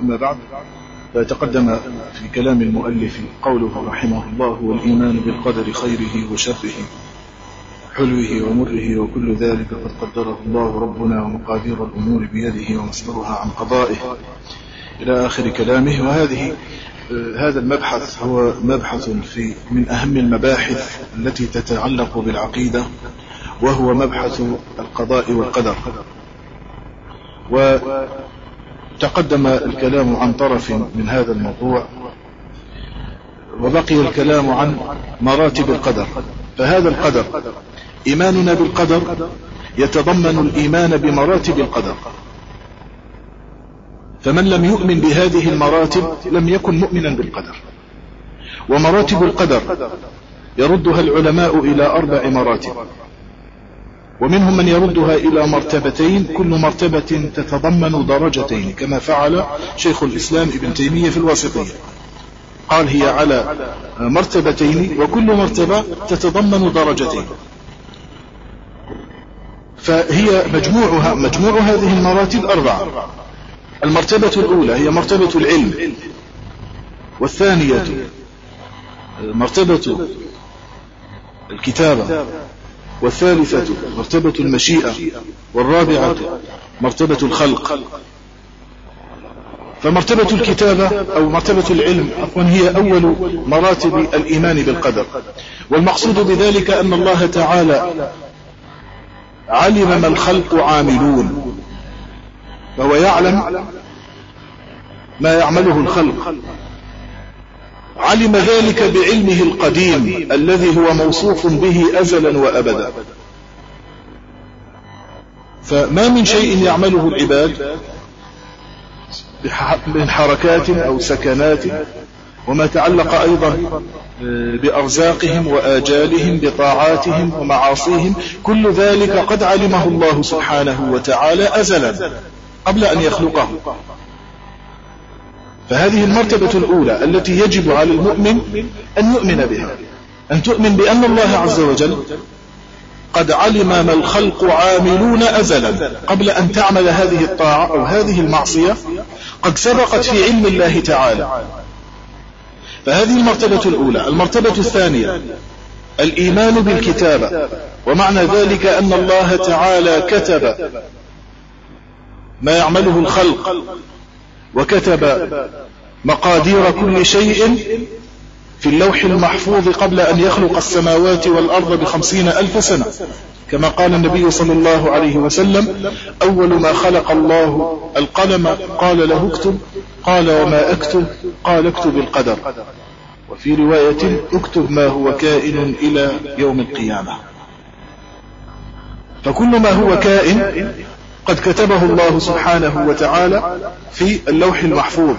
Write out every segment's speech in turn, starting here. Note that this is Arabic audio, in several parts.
أما بعد فتقدم في كلام المؤلف قوله رحمه الله والإيمان بالقدر خيره وشره حلوة ومره وكل ذلك قد قدره الله ربنا ومقادير الأمور بيده ومصدرها عن قضائه. إلى آخر كلامه وهذه هذا المبحث هو مبحث في من أهم المباحث التي تتعلق بالعقيدة وهو مبحث القضاء والقدر. وتقدم الكلام عن طرف من هذا الموضوع وبقي الكلام عن مراتب القدر. فهذا القدر إيماننا بالقدر يتضمن الإيمان بمراتب القدر. فمن لم يؤمن بهذه المراتب لم يكن مؤمنا بالقدر. ومراتب القدر يردها العلماء إلى أربع مراتب. ومنهم من يردها إلى مرتبتين كل مرتبة تتضمن درجتين كما فعل شيخ الإسلام ابن تيمية في الواسطية. قال هي على مرتبتين وكل مرتبة تتضمن درجتين. فهي مجموعها مجموع هذه المراتب أربعة المرتبة الأولى هي مرتبة العلم. والثانية مرتبة الكتابة. والثالثة مرتبة المشيئة والرابعة مرتبة الخلق. فمرتبة الكتابة أو مرتبة العلم عفوا هي أول مراتب الإيمان بالقدر. والمقصود بذلك أن الله تعالى علم ما الخلق عاملون. فهو يعلم ما يعمله الخلق. علم ذلك بعلمه القديم الذي هو موصوف به أزلا وأبدا. فما من شيء يعمله العباد من حركات أو سكنات وما تعلق أيضا بأرزاقهم وآجالهم بطاعاتهم ومعاصيهم كل ذلك قد علمه الله سبحانه وتعالى أزلا قبل أن يخلقه. فهذه المرتبة الأولى التي يجب على المؤمن أن يؤمن بها. أن تؤمن بأن الله عز وجل قد علم ما الخلق عاملون أزلا. قبل أن تعمل هذه الطاعة أو هذه المعصية قد سبقت في علم الله تعالى. فهذه المرتبة الأولى. المرتبة الثانية الإيمان بالكتابة. ومعنى ذلك أن الله تعالى كتب ما يعمله الخلق. وكتب مقادير كل شيء في اللوح المحفوظ قبل أن يخلق السماوات والأرض بخمسين ألف سنة. كما قال النبي صلى الله عليه وسلم أول ما خلق الله القلم قال له اكتب قال وما أكتب قال اكتب القدر. وفي رواية اكتب ما هو كائن إلى يوم القيامة. فكل ما هو كائن قد كتبه الله سبحانه وتعالى في اللوح المحفوظ.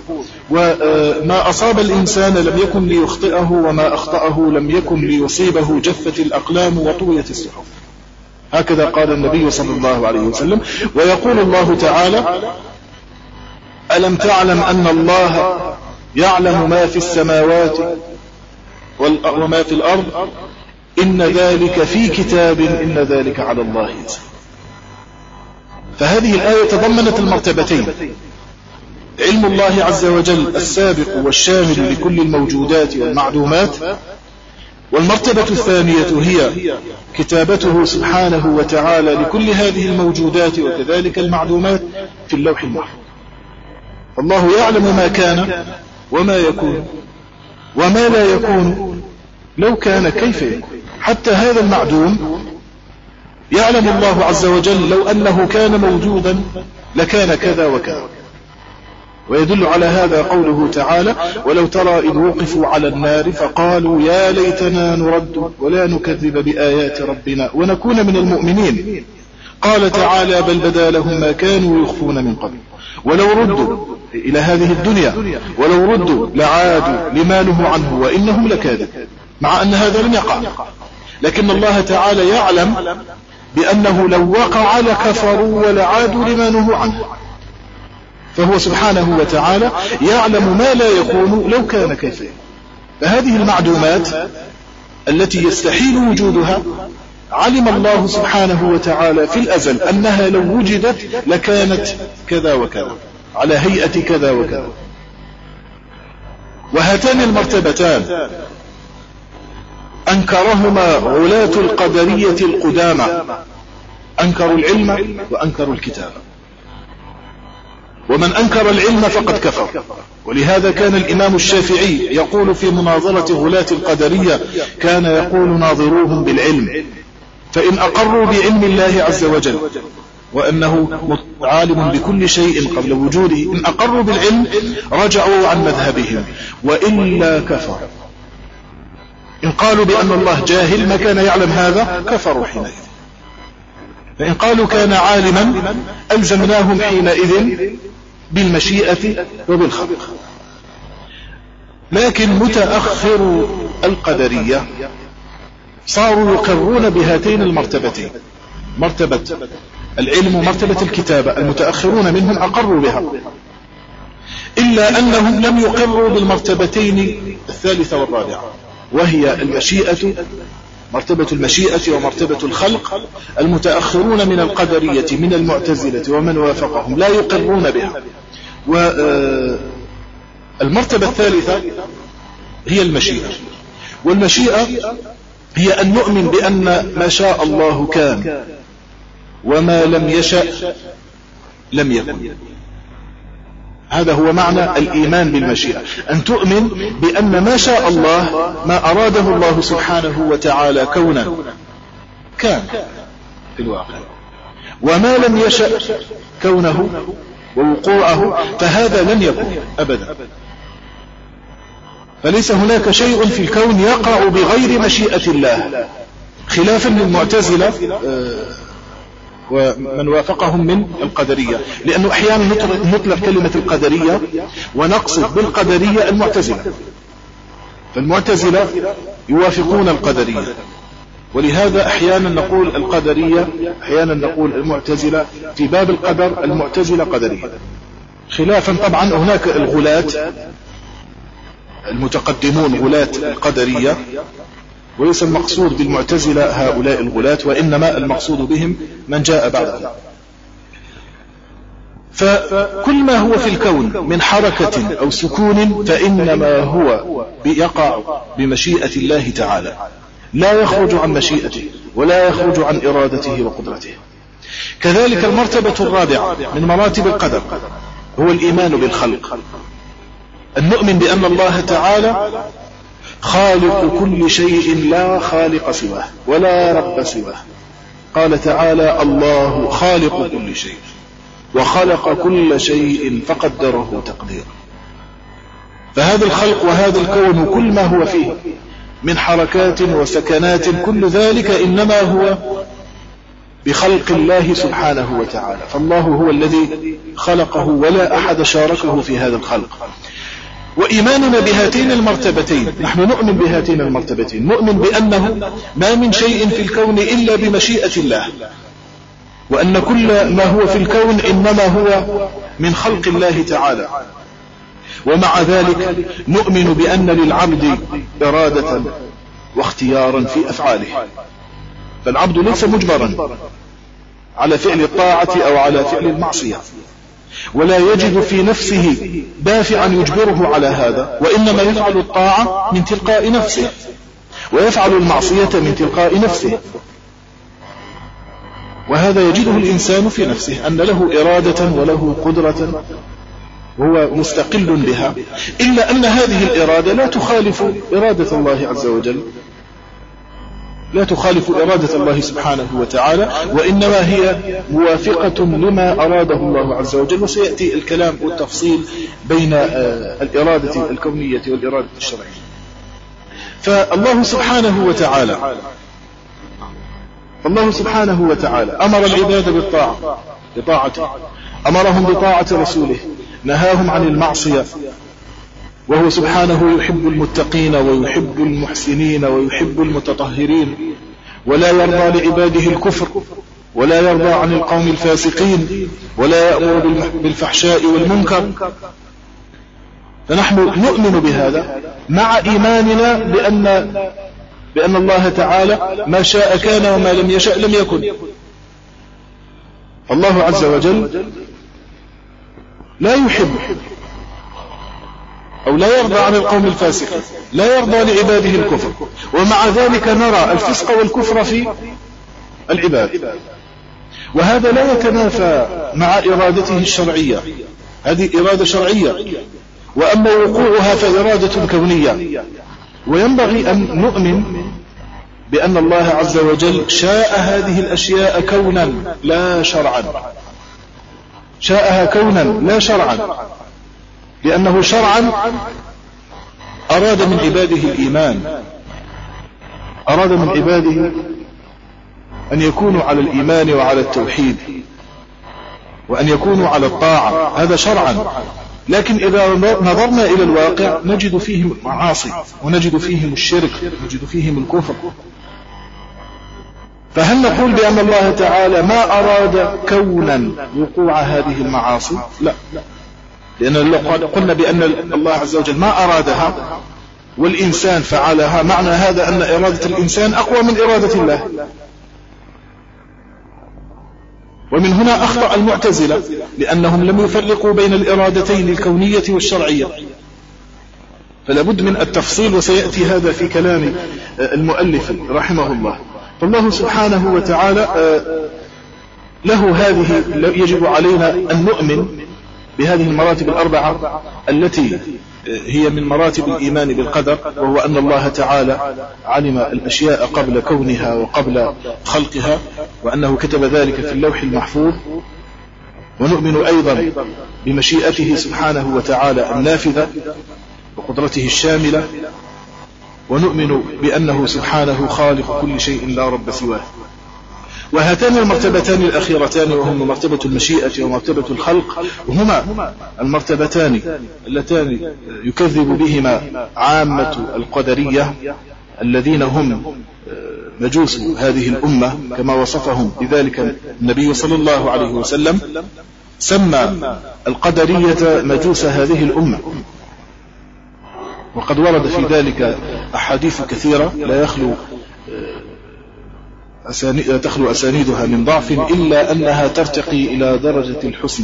وما أصاب الإنسان لم يكن ليخطئه وما أخطأه لم يكن ليصيبه جفت الأقلام وطويت الصحف هكذا قال النبي صلى الله عليه وسلم. ويقول الله تعالى ألم تعلم أن الله يعلم ما في السماوات وما في الأرض؟ إن ذلك في كتاب إن ذلك على الله يسير. فهذه الآية تضمنت المرتبتين. علم الله عز وجل السابق والشامل لكل الموجودات والمعلومات. والمرتبة الثانية هي كتابته سبحانه وتعالى لكل هذه الموجودات وكذلك المعلومات في اللوح المحفوظ. الله يعلم ما كان وما يكون وما لا يكون لو كان كيف يكون. حتى هذا المعدوم يعلم الله عز وجل لو أنه كان موجودا لكان كذا وكذا. ويدل على هذا قوله تعالى ولو ترى إذ وقفوا على النار فقالوا يا ليتنا نرد ولا نكذب بآيات ربنا ونكون من المؤمنين قال تعالى بل بدا لهم ما كانوا يخفون من قبل ولو ردوا إلى هذه الدنيا ولو ردوا لعادوا لما نهوا عنه وإنهم لكاذب مع أن هذا لم يقع. لكن الله تعالى يعلم بأنه لو وقع لكفروا ولعادوا لما نهوا عنه. فهو سبحانه وتعالى يعلم ما لا يكون لو كان كيف فهذه المعدومات التي يستحيل وجودها علم الله سبحانه وتعالى في الأزل أنها لو وجدت لكانت كذا وكذا على هيئة كذا وكذا. وهاتان المرتبتان. أنكرهما غلاة القدرية القدامى. أنكروا العلم وأنكروا الكتاب. ومن أنكر العلم فقد كفر. ولهذا كان الإمام الشافعي يقول في مناظرة غلاة القدرية كان يقول ناظروهم بالعلم. فإن أقروا بعلم الله عز وجل وأنه عالم بكل شيء قبل وجوده إن أقروا بالعلم رجعوا عن مذهبهم وإلا كفر. إن قالوا بأن الله جاهل ما كان يعلم هذا كفروا حينئذ. فإن قالوا كان عالما ألزمناهم حينئذ بالمشيئة وبالخلق. لكن متأخر القدرية صاروا يقرون بهاتين المرتبتين. مرتبة العلم ومرتبة الكتابة المتأخرون منهم أقروا بها. إلا أنهم لم يقروا بالمرتبتين الثالثة والرابعة. وهي المشيئة مرتبة المشيئة ومرتبة الخلق المتأخرون من القدرية من المعتزلة ومن وافقهم لا يقرون بها. والمرتبة الثالثة هي المشيئة. والمشيئة هي أن نؤمن بأن ما شاء الله كان وما لم يشأ لم يكن. هذا هو معنى الإيمان بالمشيئة. أن تؤمن بأن ما شاء الله ما أراده الله سبحانه وتعالى كونا. كان في الواقع. وما لم يشأ كونه ووقوعه فهذا لن يكون أبدا. فليس هناك شيء في الكون يقع بغير مشيئة الله. خلافا للمعتزلة آه، ومن وافقهم من القدرية. لأنه أحيانا نطلق كلمة القدرية ونقصد بالقدرية المعتزلة. فالمعتزلة يوافقون القدرية. ولهذا أحيانا نقول القدرية أحيانا نقول المعتزلة. في باب القدر المعتزلة قدرية. خلافا طبعا هناك الغلاة المتقدمون غلاة القدرية. وليس المقصود بالمعتزلة هؤلاء الغلاة وإنما المقصود بهم من جاء بعدهم. فكل ما هو في الكون من حركة أو سكون فإنما هو يقع بمشيئة الله تعالى. لا يخرج عن مشيئته ولا يخرج عن إرادته وقدرته. كذلك المرتبة الرابعة من مراتب القدر هو الإيمان بالخلق. أن نؤمن بأن الله تعالى خالق كل شيء لا خالق سواه ولا رب سواه. قال تعالى الله خالق كل شيء وخلق كل شيء فقدره تقديرا. فهذا الخلق وهذا الكون كل ما هو فيه من حركات وسكنات كل ذلك إنما هو بخلق الله سبحانه وتعالى. فالله هو الذي خلقه ولا أحد شاركه في هذا الخلق. وإيماننا بهاتين المرتبتين. نحن نؤمن بهاتين المرتبتين. نؤمن بأنه ما من شيء في الكون إلا بمشيئة الله. وأن كل ما هو في الكون إنما هو من خلق الله تعالى. ومع ذلك نؤمن بأن للعبد إرادة واختيارا في أفعاله. فالعبد ليس مجبرا على فعل الطاعة أو على فعل المعصية. ولا يجد في نفسه دافعا يجبره على هذا وإنما يفعل الطاعة من تلقاء نفسه ويفعل المعصية من تلقاء نفسه. وهذا يجده الإنسان في نفسه أن له إرادة وله قدرة وهو مستقل بها إلا أن هذه الإرادة لا تخالف إرادة الله عز وجل. لا تخالف إرادة الله سبحانه وتعالى وإنما هي موافقة لما أراده الله عز وجل وسيأتي الكلام والتفصيل بين آه، الإرادة الكونية والإرادة الشرعية. فالله سبحانه وتعالى الله سبحانه وتعالى أمر العباد بالطاعة بطاعته. أمرهم بطاعة رسوله نهاهم عن المعصية وهو سبحانه يحب المتقين ويحب المحسنين ويحب المتطهرين ولا يرضى لعباده الكفر ولا يرضى عن القوم الفاسقين ولا يأمر بالفحشاء والمنكر. فنحن نؤمن بهذا مع إيماننا بأن بأن الله تعالى ما شاء كان وما لم يشاء لم يكن. الله عز وجل لا يحب أو لا يرضى عن القوم الفاسقين لا يرضى لعباده الكفر. ومع ذلك نرى الفسق والكفر في العباد. وهذا لا يتنافى مع إرادته الشرعية. هذه إرادة شرعية. وأما وقوعها فإرادة كونية. وينبغي أن نؤمن بأن الله عز وجل شاء هذه الأشياء كونا لا شرعا. شاءها كونا لا شرعا. لأنه شرعا أراد من عباده الإيمان. أراد من عباده أن يكونوا على الإيمان وعلى التوحيد وأن يكونوا على الطاعة. هذا شرعا. لكن إذا نظرنا إلى الواقع نجد فيهم معاصي ونجد فيهم الشرك نجد فيهم الكفر. فهل نقول بأن الله تعالى ما أراد كونا وقوع هذه المعاصي؟ لا. لأن قلنا بأن الله عز وجل ما أرادها والإنسان فعلها. معنى هذا أن إرادة الإنسان أقوى من إرادة الله. ومن هنا أخطأ المعتزلة لأنهم لم يفرقوا بين الإرادتين الكونية والشرعية. فلا بد من التفصيل وسيأتي هذا في كلام المؤلف رحمه الله. فالله سبحانه وتعالى آه، له هذه يجب علينا أن نؤمن بهذه المراتب الأربعة التي هي من مراتب الإيمان بالقدر وهو أن الله تعالى علم الأشياء قبل كونها وقبل خلقها وأنه كتب ذلك في اللوح المحفوظ. ونؤمن أيضا بمشيئته سبحانه وتعالى النافذة وقدرته الشاملة. ونؤمن بأنه سبحانه خالق كل شيء لا رب سواه. وهاتان المرتبتان الأخيرتان وهما مرتبة المشيئة ومرتبة الخلق هما المرتبتان اللتان يكذب بهما عامة القدرية الذين هم مجوس هذه الأمة كما وصفهم بذلك النبي صلى الله عليه وسلم سمى القدرية مجوس هذه الأمة. وقد ورد في ذلك أحاديث كثيرة لا يخلو أساني... تخلو أسانيدها من ضعف إلا أنها ترتقي إلى درجة الحسن.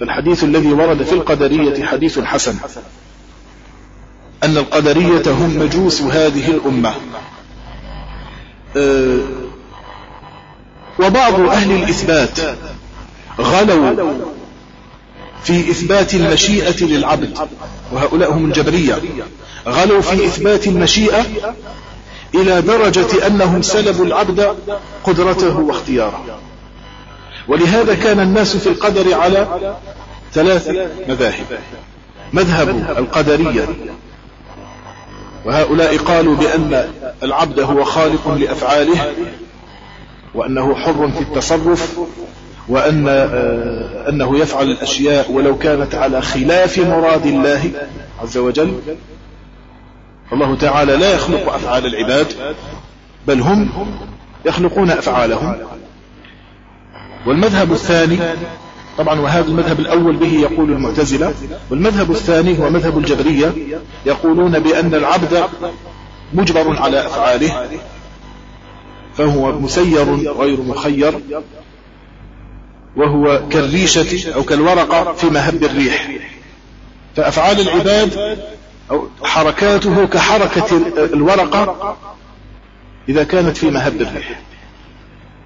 فالحديث الذي ورد في القدرية حديث حسن. أن القدرية هم مجوس هذه الأمة. أه وبعض أهل الإثبات غلوا في إثبات المشيئة للعبد. وهؤلاء هم الجبرية. غلوا في إثبات المشيئة إلى درجة أنهم سلبوا العبد قدرته واختياره. ولهذا كان الناس في القدر على ثلاث مذاهب. مذهب القدرية. وهؤلاء قالوا بأن العبد هو خالق لأفعاله وأنه حر في التصرف وأن آه، أنه يفعل الأشياء ولو كانت على خلاف مراد الله عز وجل. الله تعالى لا يخلق أفعال العباد بل هم يخلقون أفعالهم. والمذهب الثاني طبعا وهذا المذهب الأول به يقول المعتزلة والمذهب الثاني هو مذهب الجبرية يقولون بأن العبد مجبر على أفعاله فهو مسير غير مخير وهو كالريشة أو كالورقة في مهب الريح. فأفعال العباد أو حركاته كحركة الورقة إذا كانت في مهب الريح.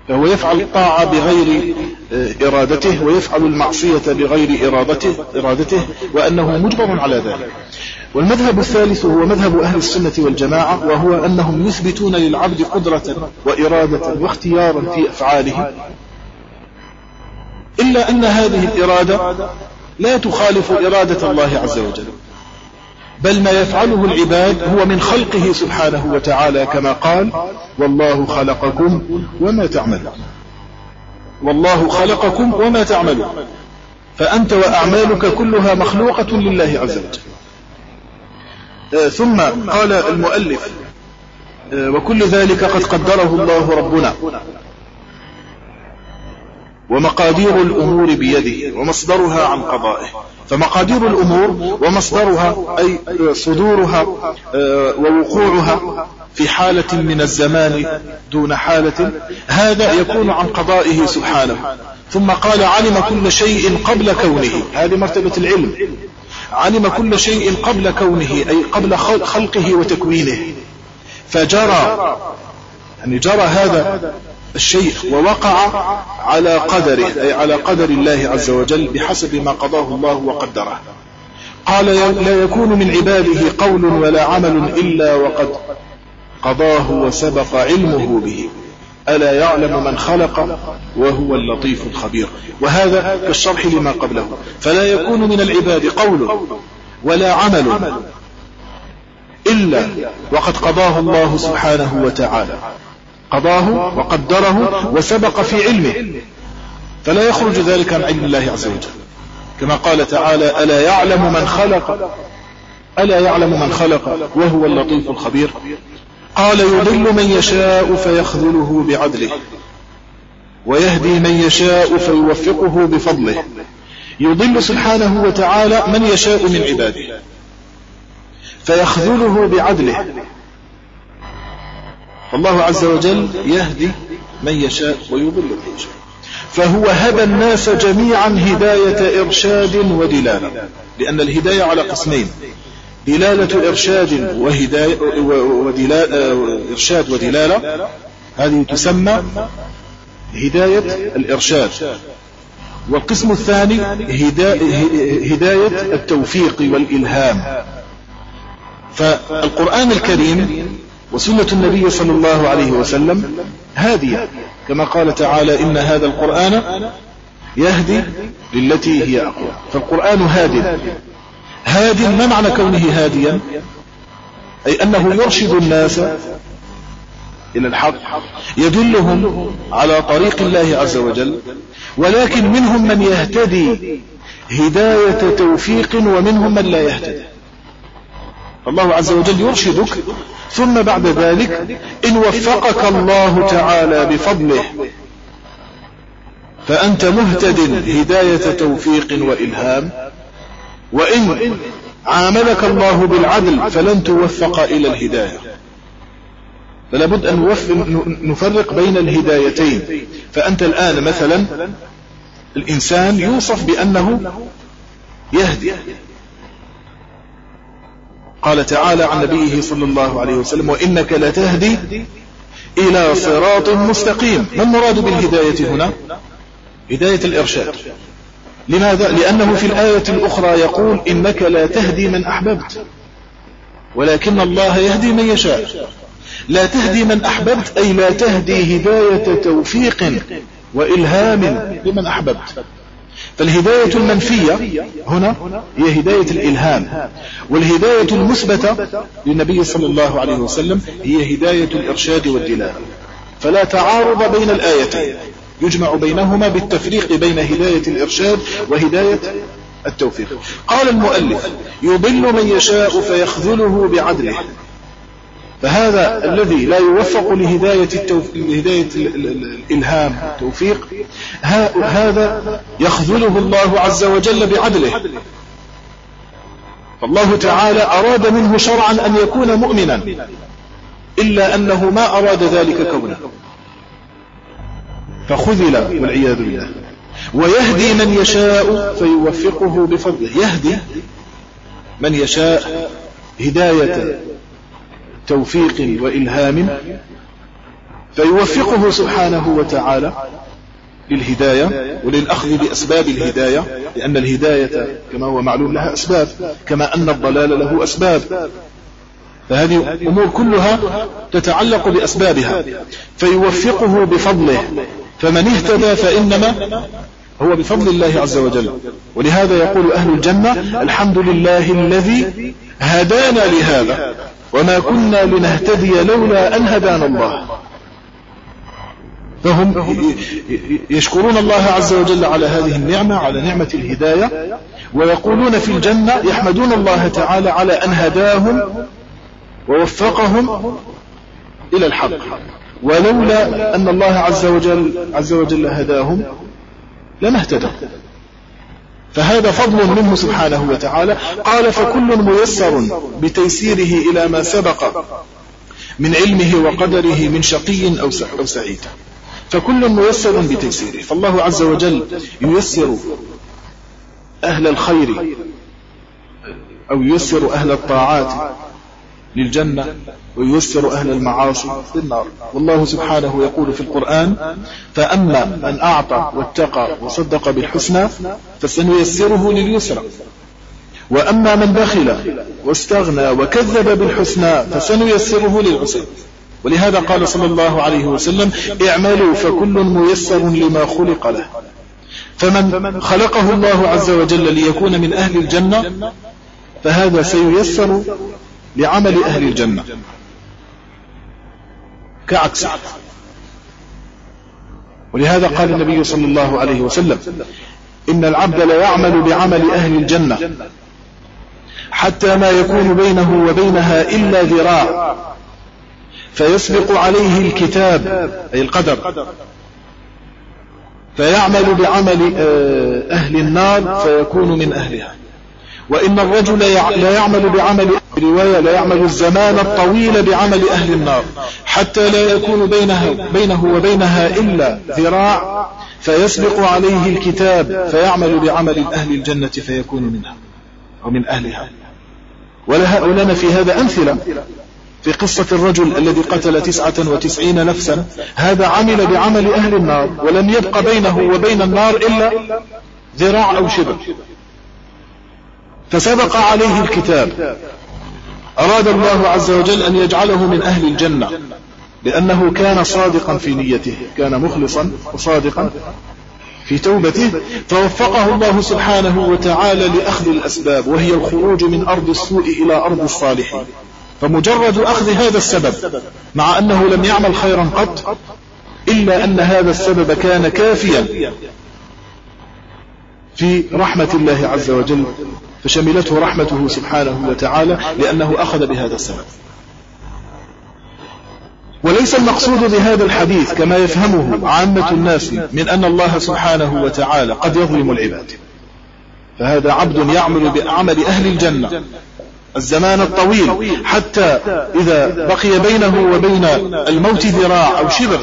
فهو يفعل الطاعة بغير آه، إرادته ويفعل المعصية بغير إرادته, إرادته وأنه مجبر على ذلك. والمذهب الثالث هو مذهب أهل السنة والجماعة وهو أنهم يثبتون للعبد قدرة وإرادة واختيارا في أفعاله. إلا أن هذه الإرادة لا تخالف إرادة الله عز وجل. بل ما يفعله العباد هو من خلقه سبحانه وتعالى كما قال والله خلقكم وما تعملون. والله خلقكم وما تعملون. فأنت وأعمالك كلها مخلوقة لله عز وجل. آه، ثم قال المؤلف آه، وكل ذلك قد قدره الله ربنا ومقادير الأمور بيده ومصدرها عن قضائه. فمقادير الأمور ومصدرها أي صدورها آه، ووقوعها في حالة من الزمان دون حالة هذا يكون عن قضائه سبحانه. ثم قال علم كل شيء قبل كونه. هذه مرتبة العلم. علم كل شيء قبل كونه أي قبل خلقه وتكوينه. فجرى يعني جرى هذا الشيء ووقع على قدره أي على قدر الله عز وجل بحسب ما قضاه الله وقدره. قال لا يكون من عباده قول ولا عمل إلا وقد قضاه وسبق علمه به. ألا يعلم من خلق وهو اللطيف الخبير. وهذا كالشرح لما قبله. فلا يكون من العباد قول ولا عمل إلا وقد قضاه الله سبحانه وتعالى. قضاه وقدره وسبق في علمه. فلا يخرج ذلك عن علم الله عز وجل. كما قال تعالى ألا يعلم من خلق؟ ألا يعلم من خلق وهو اللطيف الخبير؟ قال يضل من يشاء فيخذله بعدله ويهدي من يشاء فيوفقه بفضله. يضل سبحانه وتعالى من يشاء من عباده فيخذله بعدله. فالله عز وجل يهدي من يشاء ويضل من يشاء. فهو هدى الناس جميعا هداية إرشاد ودلالة. لأن الهداية على قسمين. دلالة إرشاد وهداية ودلالة إرشاد ودلالة. هذه تسمى هداية الإرشاد. والقسم الثاني هداية التوفيق والإلهام. فالقرآن الكريم وسنة النبي صلى الله عليه وسلم هادية. كما قال تعالى إن هذا القرآن يهدي للتي هي أقوى. فالقرآن هاد هاد ما معنى كونه هاديا؟ أي أنه يرشد الناس إلى الحق يدلهم على طريق الله عز وجل ولكن منهم من يهتدي هداية توفيق ومنهم من لا يهتدي. الله عز وجل يرشدك ثم بعد ذلك إن وفقك الله تعالى بفضله. فأنت مهتد هداية توفيق وإلهام. وإن عاملك الله بالعدل فلن توفق إلى الهداية. فلا بد أن نفرق بين الهدايتين. فأنت الآن مثلا الإنسان يوصف بأنه يهدي. قال تعالى عن نبيه صلى الله عليه وسلم وإنك لتهدي إلى صراط مستقيم. ما المراد بالهداية هنا؟ هداية الإرشاد. لماذا؟ لأنه في الآية الأخرى يقول إنك لا تهدي من أحببت ولكن الله يهدي من يشاء. لا تهدي من أحببت أي لا تهدي هداية توفيق وإلهام لمن أحببت. فالهداية المنفية هنا هي هداية الإلهام والهداية المثبتة للنبي صلى الله عليه وسلم هي هداية الإرشاد والدلالة فلا تعارض بين الآيتين يجمع بينهما بالتفريق بين هداية الإرشاد وهداية التوفيق. قال المؤلف يضل من يشاء فيخذله بعدله. فهذا الذي لا يوفق لهداية, التوف... لهداية الإلهام التوفيق هذا يخذله الله عز وجل بعدله. فالله تعالى أراد منه شرعا أن يكون مؤمنا إلا أنه ما أراد ذلك كونه. فخذل والعياذ بالله. ويهدي من يشاء فيوفقه بفضله. يهدي من يشاء هداية توفيق وإلهام فيوفقه سبحانه وتعالى للهداية وللأخذ بأسباب الهداية لأن الهداية كما هو معلوم لها أسباب كما أن الضلال له أسباب. فهذه أمور كلها تتعلق بأسبابها. فيوفقه بفضله. فمن اهتدى فإنما هو بفضل الله عز وجل. ولهذا يقول أهل الجنة الحمد لله الذي هدانا لهذا. وما كنا لنهتدي لولا أن هدانا الله. فهم يشكرون الله عز وجل على هذه النعمة على نعمة الهداية ويقولون في الجنة يحمدون الله تعالى على أن هداهم ووفقهم إلى الحق. ولولا أن الله عز وجل, عز وجل هداهم لما اهتدوا فهذا فضل منه سبحانه وتعالى. قال فكل ميسر بتيسيره إلى ما سبق من علمه وقدره من شقي أو سعيد. فكل ميسر بتيسيره. فالله عز وجل ييسر أهل الخير أو ييسر أهل الطاعات للجنة وييسر أهل المعاصي للنار والله سبحانه يقول في القرآن فأما من أعطى واتقى وصدق بالحسنى فسنيسره لليسرى. وأما من بخل واستغنى وكذب بالحسنى فسنيسره للعسر. ولهذا قال صلى الله عليه وسلم اعملوا فكل ميسر لما خلق له. فمن خلقه الله عز وجل ليكون من أهل الجنة فهذا سييسر لعمل أهل الجنة. كعكس. ولهذا قال النبي صلى الله عليه وسلم إن العبد لا يعمل بعمل أهل الجنة حتى ما يكون بينه وبينها إلا ذراع فيسبق عليه الكتاب أي القدر. فيعمل بعمل آه، أهل النار فيكون من أهلها. وإن الرجل لا يعمل بعمل رواية لا يعمل الزمان الطويل بعمل أهل النار حتى لا يكون بينها بينه وبينها إلا ذراع فيسبق عليه الكتاب فيعمل بعمل أهل الجنة فيكون منها ومن أهلها. ولنا في هذا أمثلة في قصة الرجل الذي قتل تسعة وتسعين نفسا. هذا عمل بعمل أهل النار ولم يبق بينه وبين النار إلا ذراع أو شبر فسبق عليه الكتاب. أراد الله عز وجل أن يجعله من أهل الجنة لأنه كان صادقا في نيته كان مخلصا وصادقا في توبته. فوفقه الله سبحانه وتعالى لأخذ الأسباب وهي الخروج من أرض السوء إلى أرض الصالحين فمجرد أخذ هذا السبب مع أنه لم يعمل خيرا قط إلا أن هذا السبب كان كافيا في رحمة الله عز وجل. فشملته رحمته سبحانه وتعالى لأنه أخذ بهذا السبب. وليس المقصود بهذا الحديث كما يفهمه عامة الناس من أن الله سبحانه وتعالى قد يظلم العباد. فهذا عبد يعمل بأعمل أهل الجنة. الزمان الطويل حتى إذا بقي بينه وبين الموت ذراع أو شبر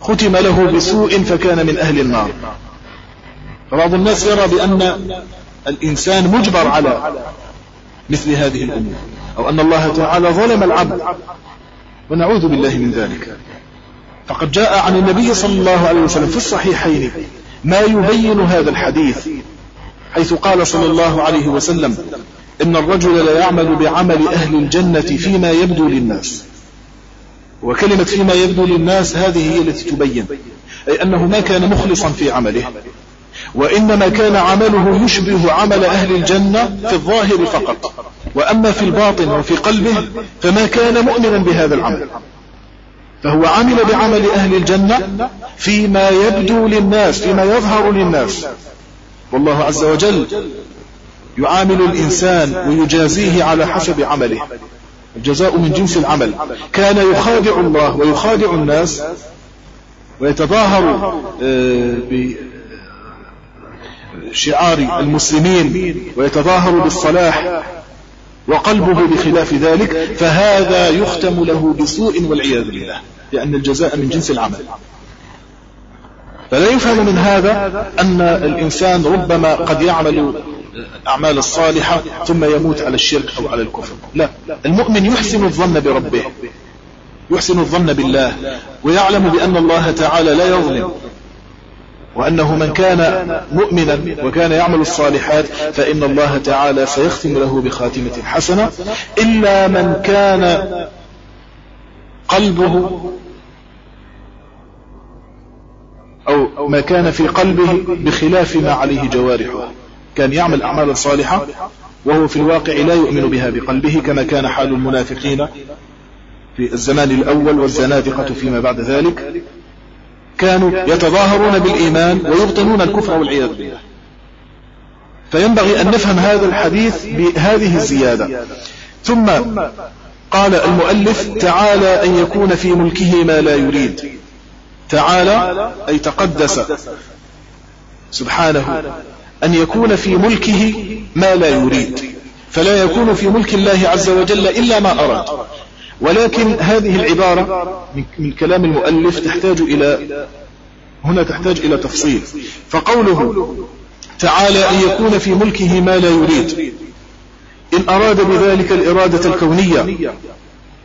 ختم له بسوء فكان من أهل النار. فبعض الناس يرى بأن الإنسان مجبر على مثل هذه الأمور أو أن الله تعالى ظلم العبد ونعوذ بالله من ذلك. فقد جاء عن النبي صلى الله عليه وسلم في الصحيحين ما يبين هذا الحديث حيث قال صلى الله عليه وسلم إن الرجل لا يعمل بعمل أهل الجنة فيما يبدو للناس. وكلمة فيما يبدو للناس هذه هي التي تبين أي أنه ما كان مخلصا في عمله. وإنما كان عمله يشبه عمل أهل الجنة في الظاهر فقط. وأما في الباطن وفي قلبه فما كان مؤمنا بهذا العمل. فهو عمل بعمل أهل الجنة فيما يبدو للناس فيما يظهر للناس. والله عز وجل يعامل الإنسان ويجازيه على حسب عمله. الجزاء من جنس العمل. كان يخادع الله ويخادع الناس ويتظاهر بشعار المسلمين ويتظاهر بالصلاح وقلبه بخلاف ذلك فهذا يختم له بسوء والعياذ بالله لأن الجزاء من جنس العمل. فلا يفهم من هذا أن الإنسان ربما قد يعمل الأعمال الصالحة ثم يموت على الشرك أو على الكفر. لا المؤمن يحسن الظن بربه يحسن الظن بالله ويعلم بأن الله تعالى لا يظلم. وأنه من كان مؤمنا وكان يعمل الصالحات فإن الله تعالى سيختم له بخاتمة حسنة. إلا من كان قلبه أو ما كان في قلبه بخلاف ما عليه جوارحه. كان يعمل أعمالا صالحة وهو في الواقع لا يؤمن بها بقلبه كما كان حال المنافقين في الزمان الأول والزنادقة فيما بعد ذلك. كانوا يتظاهرون بالإيمان ويبطنون الكفر والعياذ بالله. فينبغي أن نفهم هذا الحديث بهذه الزيادة. ثم قال المؤلف تعالى أن يكون في ملكه ما لا يريد. تعالى أي تقدس. سبحانه أن يكون في ملكه ما لا يريد. فلا يكون في ملك الله عز وجل إلا ما أراد. ولكن هذه العبارة من كلام المؤلف تحتاج إلى هنا تحتاج إلى تفصيل. فقوله تعالى أن يكون في ملكه ما لا يريد. إن أراد بذلك الإرادة الكونية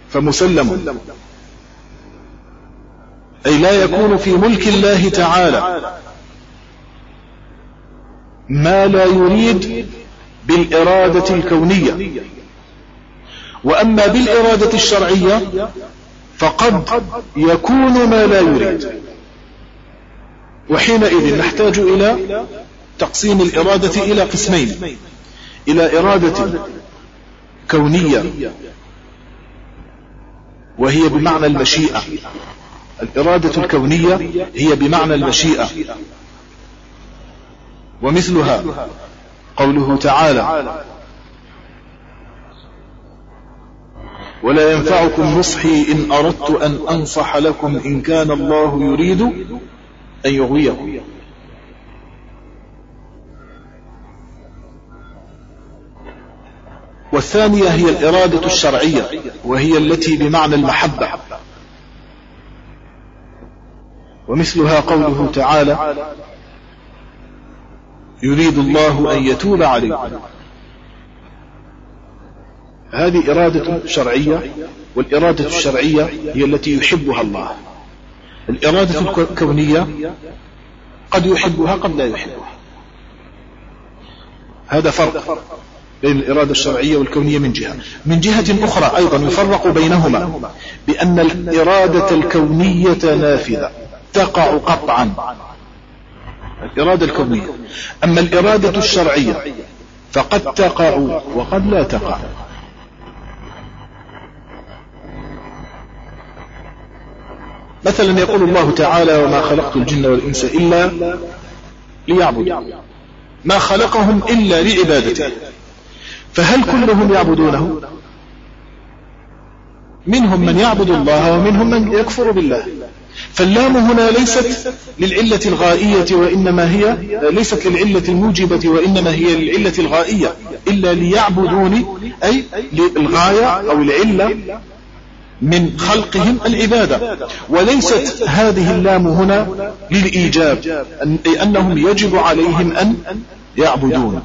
فمسلم. أي لا يكون في ملك الله تعالى ما لا يريد بالإرادة الكونية. وأما بالإرادة الشرعية فقد يكون ما لا يريد. وحينئذ نحتاج إلى تقسيم الإرادة إلى قسمين. إلى إرادة كونية وهي بمعنى المشيئة. الإرادة الكونية هي بمعنى المشيئة. ومثلها قوله تعالى ولا ينفعكم نصحي إن أردت أن أنصح لكم إن كان الله يريد أن يغويكم. والثانية هي الإرادة الشرعية وهي التي بمعنى المحبة. ومثلها قوله تعالى يريد الله أن يتوب عليكم. هذه إرادة شرعية والإرادة الشرعية هي التي يحبها الله. الإرادة الكونية قد يحبها قد لا يحبها. هذا فرق بين الإرادة الشرعية والكونية من جهة. من جهة أخرى أيضا يفرق بينهما بأن الإرادة الكونية نافذة تقع قطعا. الإرادة الكونية. أما الإرادة الشرعية فقد تقع وقد لا تقع. مثلا يقول الله تعالى وما خلقت الجن والإنس إلا ليعبدوا ما خلقهم إلا لعبادته. فهل كلهم يعبدونه؟ منهم من يعبد الله ومنهم من يكفر بالله. فاللام هنا ليست للعلة الغائية وإنما هي ليست للعلة الموجبة وإنما هي للعلة الغائية. إلا ليعبدوني أي للغاية أو العلة من خلقهم العبادة. وليست هذه اللام هنا للإيجاب أي أنهم يجب عليهم أن يعبدون.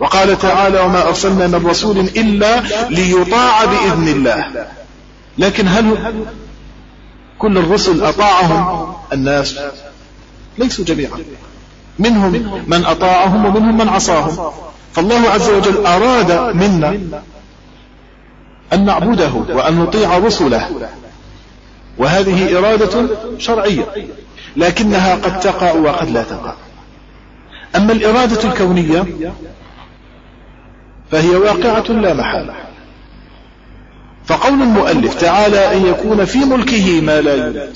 وقال تعالى وما أرسلنا من رسول إلا ليطاع بإذن الله. لكن هل كل الرسل أطاعهم الناس؟ ليسوا جميعا. منهم من أطاعهم ومنهم من عصاهم. فالله عز وجل أراد منا أن نعبده وأن نطيع رسله. وهذه إرادة شرعية لكنها قد تقع وقد لا تقع. أما الإرادة الكونية فهي واقعة لا محالة. فقول المؤلف تعالى أن يكون في ملكه ما لا يريد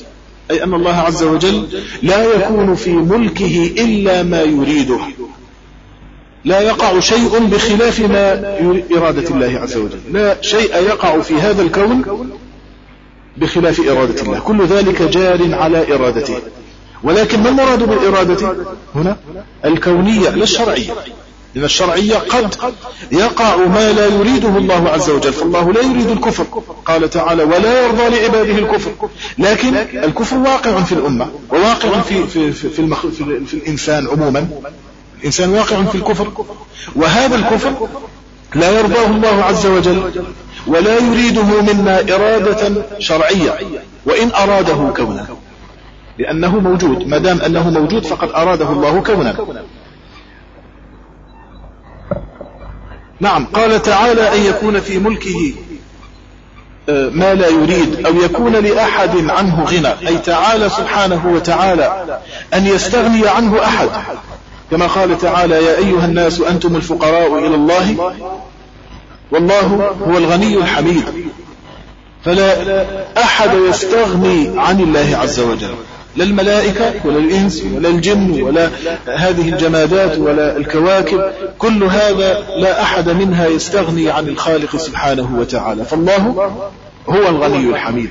أي أن الله عز وجل لا يكون في ملكه إلا ما يريده. لا يقع شيء بخلاف ما إرادة الله عز وجل. لا شيء يقع في هذا الكون بخلاف إرادة الله. كل ذلك جار على إرادته. ولكن ما المراد بالإرادة؟ هنا الكونية لا الشرعية. لأن الشرعية قد يقع ما لا يريده الله عز وجل. فالله لا يريد الكفر. قال تعالى ولا يرضى لعباده الكفر. لكن الكفر واقع في الأمة. وواقع في, في, في, في. في, في الإنسان عموما. الإنسان واقع في الكفر. وهذا الكفر لا يرضاه الله عز وجل ولا يريده منا إرادة شرعية وإن أراده كونا. لأنه موجود. ما دام أنه موجود فقد أراده الله كونا. نعم قال تعالى أن يكون في ملكه آه، ما لا يريد أو يكون لأحد عنه غنى. أي تعالى سبحانه وتعالى أن يستغني عنه أحد. كما قال تعالى يا أيها الناس أنتم الفقراء إلى الله والله هو الغني الحميد. فلا أحد يستغني عن الله عز وجل. لا الملائكة ولا الإنس ولا الجن ولا هذه الجمادات ولا الكواكب كل هذا لا أحد منها يستغني عن الخالق سبحانه وتعالى. فالله هو الغني الحميد.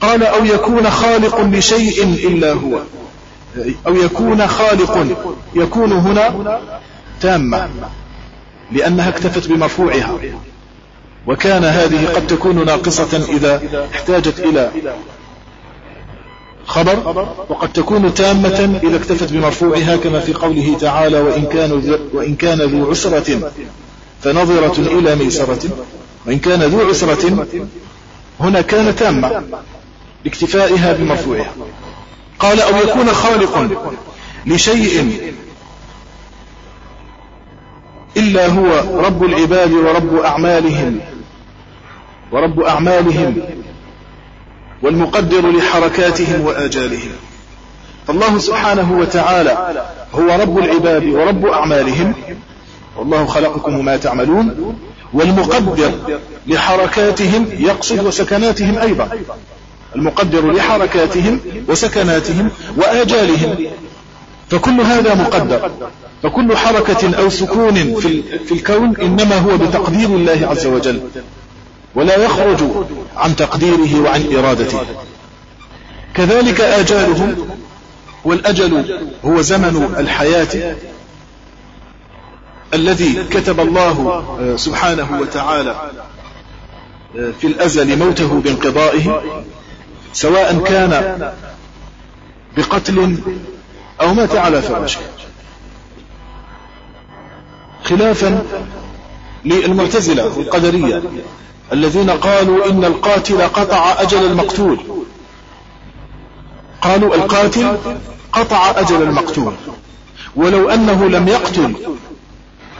قال أو يكون خالق لشيء إلا هو. أو يكون خالق. يكون هنا تامة لأنها اكتفت بمرفوعها. وكان هذه قد تكون ناقصة إذا احتاجت إلى خبر وقد تكون تامة إذا اكتفت بمرفوعها كما في قوله تعالى وإن كان, وإن كان ذو عسرة فنظرة إلى ميسرة. وإن كان ذو عسرة هنا كان تامة لاكتفائها بمرفوعها. قال أو يكون خالق لشيء إلا هو رب العباد ورب أعمالهم ورب أعمالهم والمقدر لحركاتهم وآجالهم. فالله سبحانه وتعالى هو رب العباد ورب أعمالهم. والله خلقكم وما تعملون. والمقدر لحركاتهم يقصد وسكناتهم أيضا. المقدر لحركاتهم وسكناتهم وآجالهم. فكل هذا مقدر. فكل حركة أو سكون في الكون إنما هو بتقدير الله عز وجل ولا يخرج عن تقديره وعن إرادته. كذلك آجالهم والأجل هو زمن الحياة الذي كتب الله سبحانه وتعالى في الأزل موته بانقضائه. سواء كان بقتل أو مات على فراشه. خلافا للمعتزلة القدرية الذين قالوا إن القاتل قطع أجل المقتول. قالوا القاتل قطع أجل المقتول. ولو أنه لم يقتل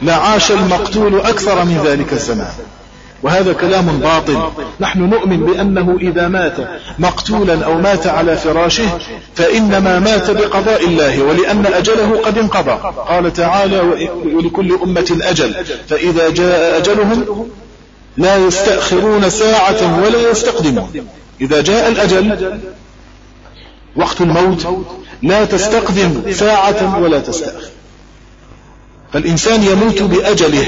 لعاش المقتول أكثر من ذلك الزمان. وهذا كلام باطل. نحن نؤمن بأنه إذا مات مقتولا أو مات على فراشه فإنما مات بقضاء الله ولأن أجله قد انقضى. قال تعالى ولكل أمة أجل. فإذا جاء أجلهم لا يستأخرون ساعة ولا يستقدمون. إذا جاء الأجل وقت الموت لا تستقدم ساعة ولا تستأخر. فالإنسان يموت بأجله.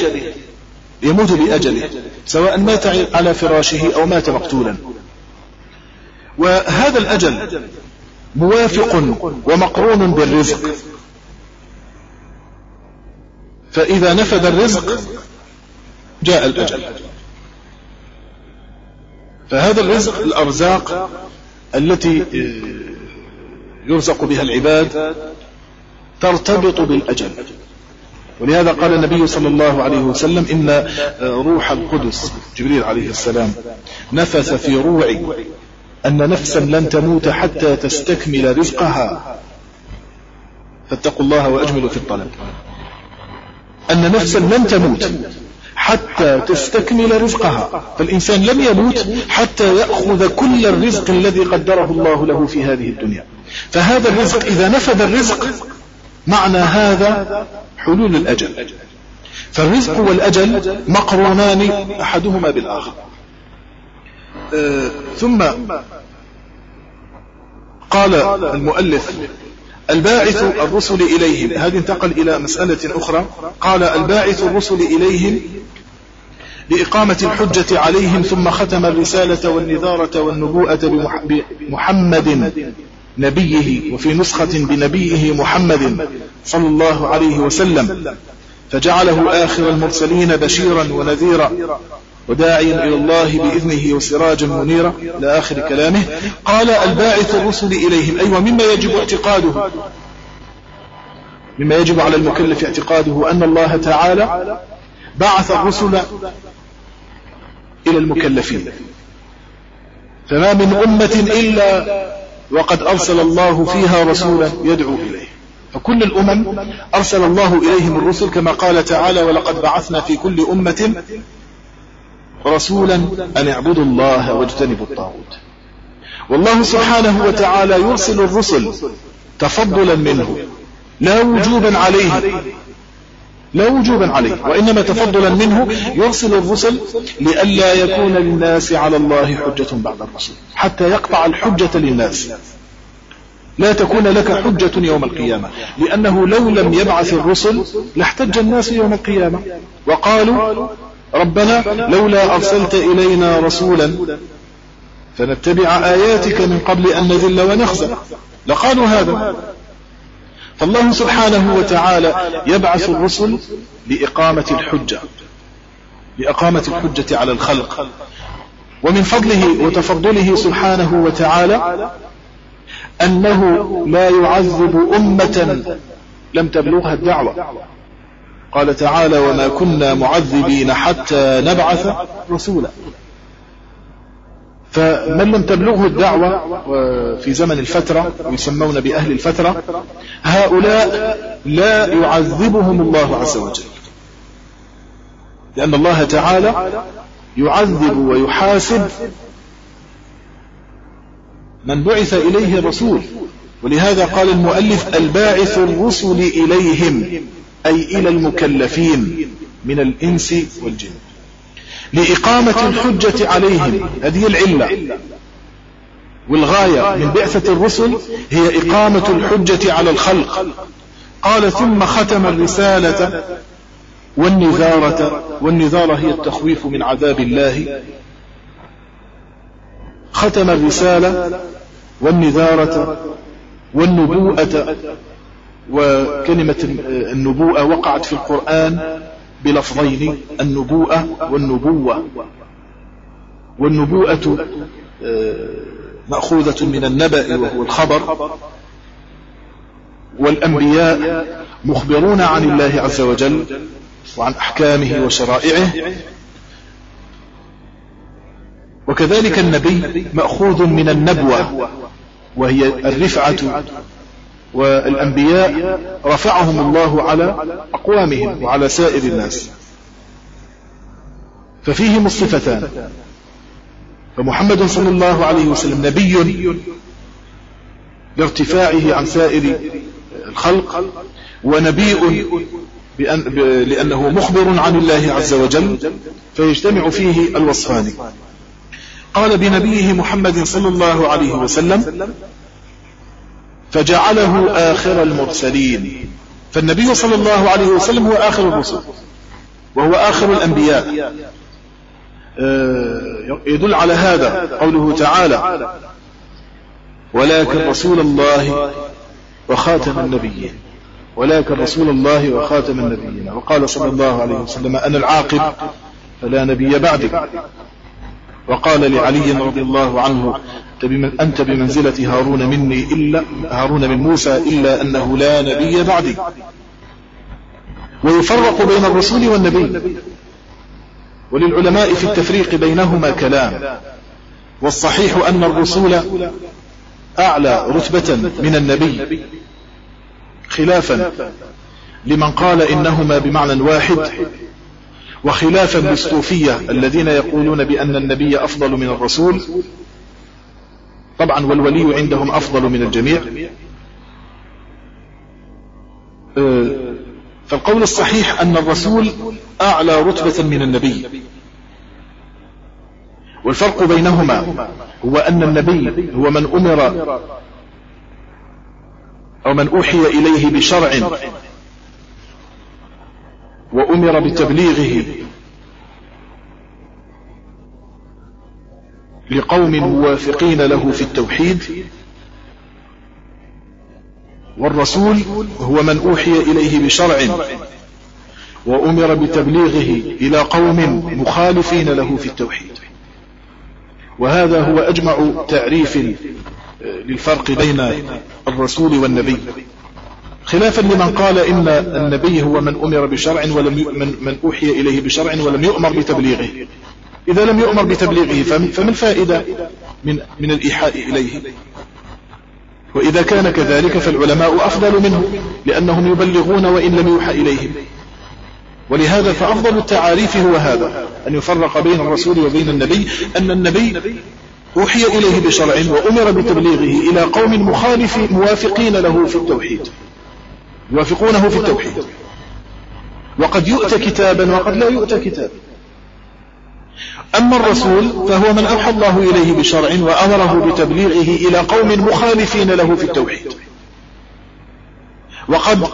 يموت بأجله سواء مات على فراشه أو مات مقتولا. وهذا الأجل موافق ومقرون بالرزق. فإذا نفذ الرزق جاء الأجل. فهذا الرزق الأرزاق التي يرزق بها العباد ترتبط بالأجل. ولهذا قال النبي صلى الله عليه وسلم إن روح القدس جبريل عليه السلام نفث في روعي أن نفسا لن تموت حتى تستكمل رزقها. فاتقوا الله وأجملوا في الطلب. أن نفسا لن تموت حتى تستكمل رزقها. فالإنسان لم يموت حتى يأخذ كل الرزق الذي قدره الله له في هذه الدنيا. فهذا الرزق إذا نفذ الرزق معنى هذا حلول الأجل. فالرزق والأجل مقرونان أحدهما بالآخر. آه ثم قال المؤلف الباعث الرسل إليهم. هذه انتقل إلى مسألة أخرى. قال الباعث الرسل إليهم لإقامة الحجة عليهم ثم ختم الرسالة والنذارة والنبوءة بمحمد. نبيه وفي نسخة بنبيه محمد صلى الله عليه وسلم فجعله آخر المرسلين بشيرا ونذيرا وداعيا إلى الله بإذنه وسراجا منيرا إلى آخر كلامه. قال الباعث الرسل إليهم أي أيوة ومما يجب اعتقاده. مما يجب على المكلف اعتقاده أن الله تعالى بعث الرسل إلى المكلفين. فما من أمة إلا وقد أرسل الله فيها رسولا يدعو إليه. فكل الأمم أرسل الله إليهم الرسل كما قال تعالى ولقد بعثنا في كل أمة رسولا أن اعبدوا الله واجتنبوا الطاغوت. والله سبحانه وتعالى يرسل الرسل تفضلا منه لا وجوبا عليه. لا وجوبا عليه وإنما تفضلا منه يرسل الرسل لئلا يكون للناس على الله حجة بعد الرسول حتى يقطع الحجة للناس. لا تكون لك حجة يوم القيامة لأنه لو لم يبعث الرسل لاحتج الناس يوم القيامة. وقالوا ربنا لولا أرسلت إلينا رسولا فنتبع آياتك من قبل أن نذل ونخزى. لقالوا هذا. فالله سبحانه وتعالى يبعث الرسل لإقامة الحجة لإقامة الحجة على الخلق. ومن فضله وتفضله سبحانه وتعالى أنه لا يعذب أمة لم تبلغها الدعوة. قال تعالى وما كنا معذبين حتى نبعث رسولا. فمن لم تبلغه الدعوة في زمن الفترة ويسمون بأهل الفترة هؤلاء لا يعذبهم الله عز وجل. لأن الله تعالى يعذب ويحاسب من بعث إليه الرسول. ولهذا قال المؤلف الباعث الرسل إليهم أي إلى المكلفين من الإنس والجن. لإقامة الحجة عليهم. هذه العلة. والغاية من بعثة الرسل هي إقامة الحجة على الخلق. قال ثم ختم الرسالة والنذارة. والنذارة هي التخويف من عذاب الله. ختم الرسالة والنذارة والنبوءة. وكلمة النبوءة وقعت في القرآن. بلفظين النبوءة والنبوة. والنبوءة آه، مأخوذة من النبأ وهو الخبر. والأنبياء مخبرون عن الله عز وجل وعن أحكامه وشرائعه. وكذلك النبي مأخوذ من النبوة وهي الرفعة والأنبياء رفعهم الله على أقوامهم وعلى سائر الناس. ففيهم الصفتان. فمحمد صلى الله عليه وسلم نبي لارتفاعه عن سائر الخلق ونبي بأن لأنه مخبر عن الله عز وجل فيجتمع فيه الوصفان. قال بنبيه محمد صلى الله عليه وسلم فجعله آخر المرسلين. فالنبي صلى الله عليه وسلم هو آخر الرسل وهو آخر الأنبياء. آه، يدل على هذا قوله تعالى ولكن رسول الله وخاتم النبيين ولكن رسول الله وخاتم النبيين. وقال صلى الله عليه وسلم أنا العاقب فلا نبي بعدك. وقال لعلي رضي الله عنه أنت بمنزلة هارون مني إلا هارون من موسى إلا أنه لا نبي بعدي. ويفرق بين الرسول والنبي. وللعلماء في التفريق بينهما كلام. والصحيح أن الرسول أعلى رتبة من النبي. خلافا لمن قال إنهما بمعنى واحد. وخلافا للصوفية الذين يقولون بأن النبي أفضل من الرسول. طبعا والولي عندهم أفضل من الجميع. آه، فالقول الصحيح أن الرسول أعلى رتبة من النبي. والفرق بينهما هو أن النبي هو من أمر أو من أوحي إليه بشرع وأمر بتبليغه. لقوم موافقين له في التوحيد والرسول هو من أوحي إليه بشرع وأمر بتبليغه إلى قوم مخالفين له في التوحيد. وهذا هو أجمع تعريف للفرق بين الرسول والنبي. خلافا لمن قال إن النبي هو من أمر بشرع ولم من, من أوحي إليه بشرع ولم يؤمر بتبليغه. إذا لم يؤمر بتبليغه فما الفائدة من, من الإيحاء إليه؟ وإذا كان كذلك فالعلماء أفضل منه لأنهم يبلغون وإن لم يوحى إليهم. ولهذا فأفضل التعاريف هو هذا أن يفرق بين الرسول وبين النبي أن النبي أوحي إليه بشرع وأمر بتبليغه إلى قوم مخالف موافقين له في التوحيد. يوافقونه في التوحيد. وقد يؤتى كتابا وقد لا يؤتى كتابا. أما الرسول فهو من أوحى الله إليه بشرع وأمره بتبليغه إلى قوم مخالفين له في التوحيد. وقد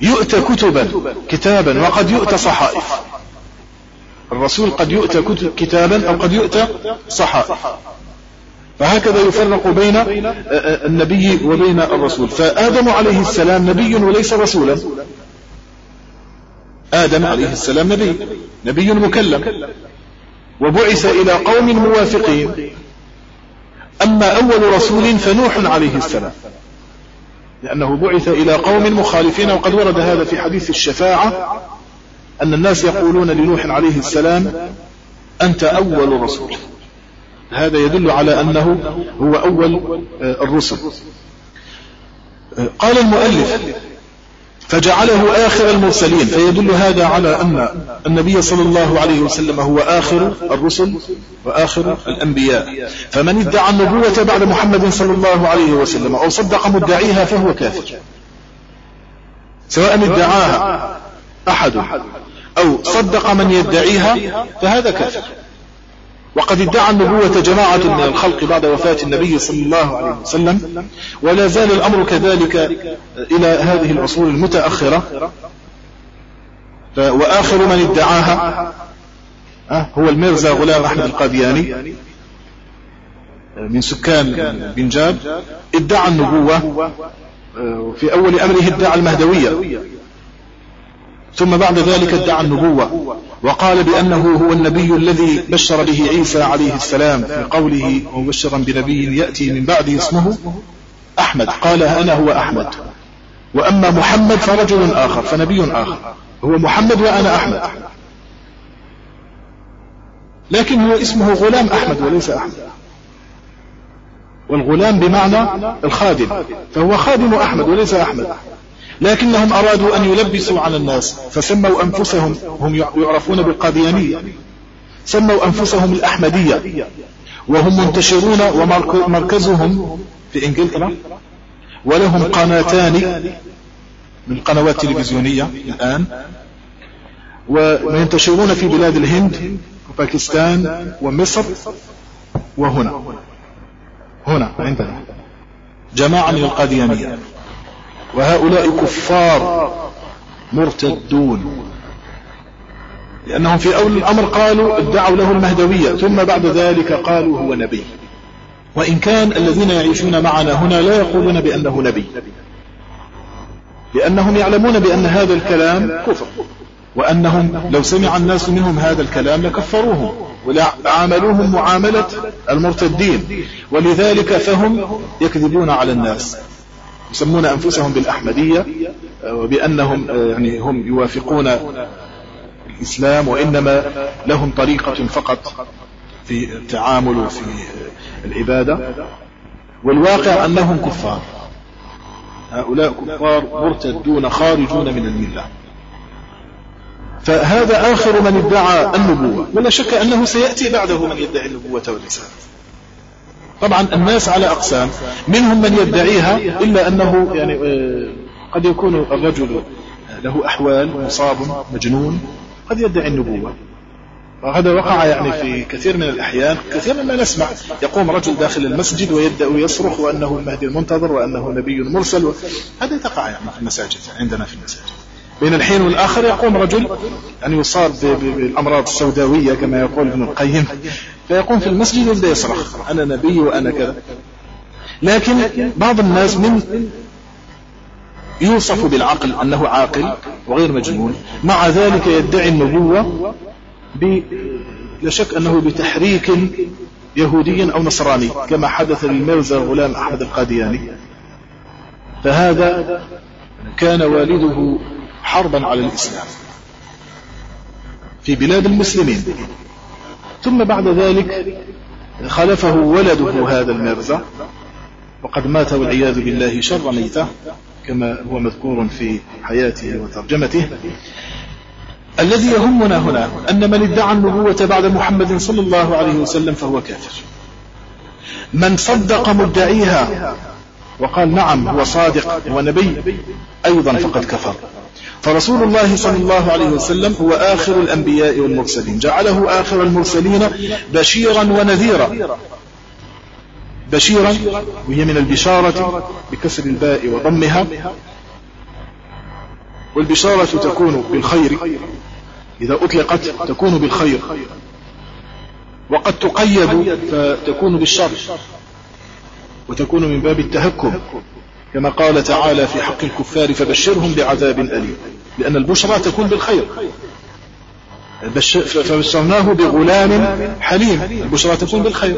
يؤتى كتبا كتابا وقد يؤتى صحائف. الرسول قد يؤتى كتابا أو قد يؤتى صحائف. فهكذا يفرق بين النبي وبين الرسول. فآدم عليه السلام نبي وليس رسولا. آدم عليه السلام نبي نبي مكلم. وبعث إلى قوم موافقين. أما أول رسول فنوح عليه السلام. لأنه بعث إلى قوم مخالفين وقد ورد هذا في حديث الشفاعة أن الناس يقولون لنوح عليه السلام أنت أول رسول. هذا يدل على أنه هو أول الرسل. قال المؤلف فجعله آخر المرسلين. فيدل هذا على أن النبي صلى الله عليه وسلم هو آخر الرسل وآخر الأنبياء. فمن ادعى النبوة بعد محمد صلى الله عليه وسلم أو صدق مدعيها فهو كافر. سواء ادعاها أحد أو صدق من يدعيها فهذا كافر. وقد ادعى النبوة جماعة من الخلق بعد وفاة النبي صلى الله عليه وسلم ولا زال الأمر كذلك إلى هذه العصور المتأخرة. وآخر من ادعاها هو الميرزا غلام أحمد القادياني من سكان بنجاب ادعى النبوة في أول أمره ادعى المهدوية ثم بعد ذلك ادعى النبوة. وقال بأنه هو النبي الذي بشر به عيسى عليه السلام في قوله مبشرا بنبي يأتي من بعده اسمه أحمد. قال أنا هو أحمد. وأما محمد فرجل آخر فنبي آخر. هو محمد وأنا أحمد. لكن هو اسمه غلام أحمد وليس أحمد. والغلام بمعنى الخادم. فهو خادم أحمد وليس أحمد. لكنهم أرادوا أن يلبسوا على الناس فسموا أنفسهم هم يعرفون بالقاديانية. سموا أنفسهم الأحمدية. وهم منتشرون ومركزهم في إنجلترا. ولهم قناتان من القنوات التلفزيونية الآن. وينتشرون في بلاد الهند وباكستان ومصر وهنا. هنا عندنا. جماعة من القاديانية. وهؤلاء كفار مرتدون. لأنهم في أول الأمر قالوا ادعوا له المهدوية ثم بعد ذلك قالوا هو نبي. وإن كان الذين يعيشون معنا هنا لا يقولون بأنه نبي. لأنهم يعلمون بأن هذا الكلام كفر. وأنهم لو سمع الناس منهم هذا الكلام لكفروهم وعاملوهم معاملة المرتدين. ولذلك فهم يكذبون على الناس. يسمون أنفسهم بالأحمدية وبأنهم يعني هم يوافقون الإسلام وإنما لهم طريقة فقط في التعامل وفي العبادة. والواقع أنهم كفار. هؤلاء كفار مرتدون خارجون من الملة. فهذا آخر من ادعى النبوة. ولا شك أنه سيأتي بعده من يدعي النبوة والرسالة. طبعا الناس على أقسام منهم من يدعيها إلا أنه يعني آه، قد يكون الرجل له أحوال مصاب مجنون قد يدعي النبوة. وهذا وقع يعني في كثير من الأحيان كثير مما نسمع. يقوم رجل داخل المسجد ويبدأ يصرخ وأنه المهدي المنتظر وأنه نبي مرسل. هذا تقع يعني في المساجد عندنا في المساجد. بين الحين والآخر يقوم رجل أن يصاب بالأمراض السوداوية كما يقول ابن القيم. فيقوم في المسجد ويبدأ يصرخ. أنا نبي وأنا كذا. لكن بعض الناس من يوصف بالعقل أنه عاقل وغير مجنون. مع ذلك يدعي النبوة لا شك أنه بتحريك يهودي أو نصراني كما حدث للميرزا غلام أحمد القادياني. فهذا كان والده حربا على الإسلام في بلاد المسلمين. ثم بعد ذلك خلفه ولده هذا المرزا وقد مات والعياذ بالله شر ميته كما هو مذكور في حياته وترجمته. الذي يهمنا هنا أن من ادعى النبوة بعد محمد صلى الله عليه وسلم فهو كافر. من صدق مدعيها وقال نعم هو صادق هو نبي أيضا فقد كفر. فرسول الله صلى الله عليه وسلم هو آخر الأنبياء والمرسلين. جعله آخر المرسلين بشيرا ونذيرا. بشيرا وهي من البشارة بكسر الباء وضمها. والبشارة تكون بالخير. إذا أطلقت تكون بالخير. وقد تقيد فتكون بالشر. وتكون من باب التهكم. كما قال تعالى في حق الكفار فبشرهم بعذاب أليم لأن البشرى تكون بالخير. فبشرناه بغلام حليم البشرى تكون بالخير.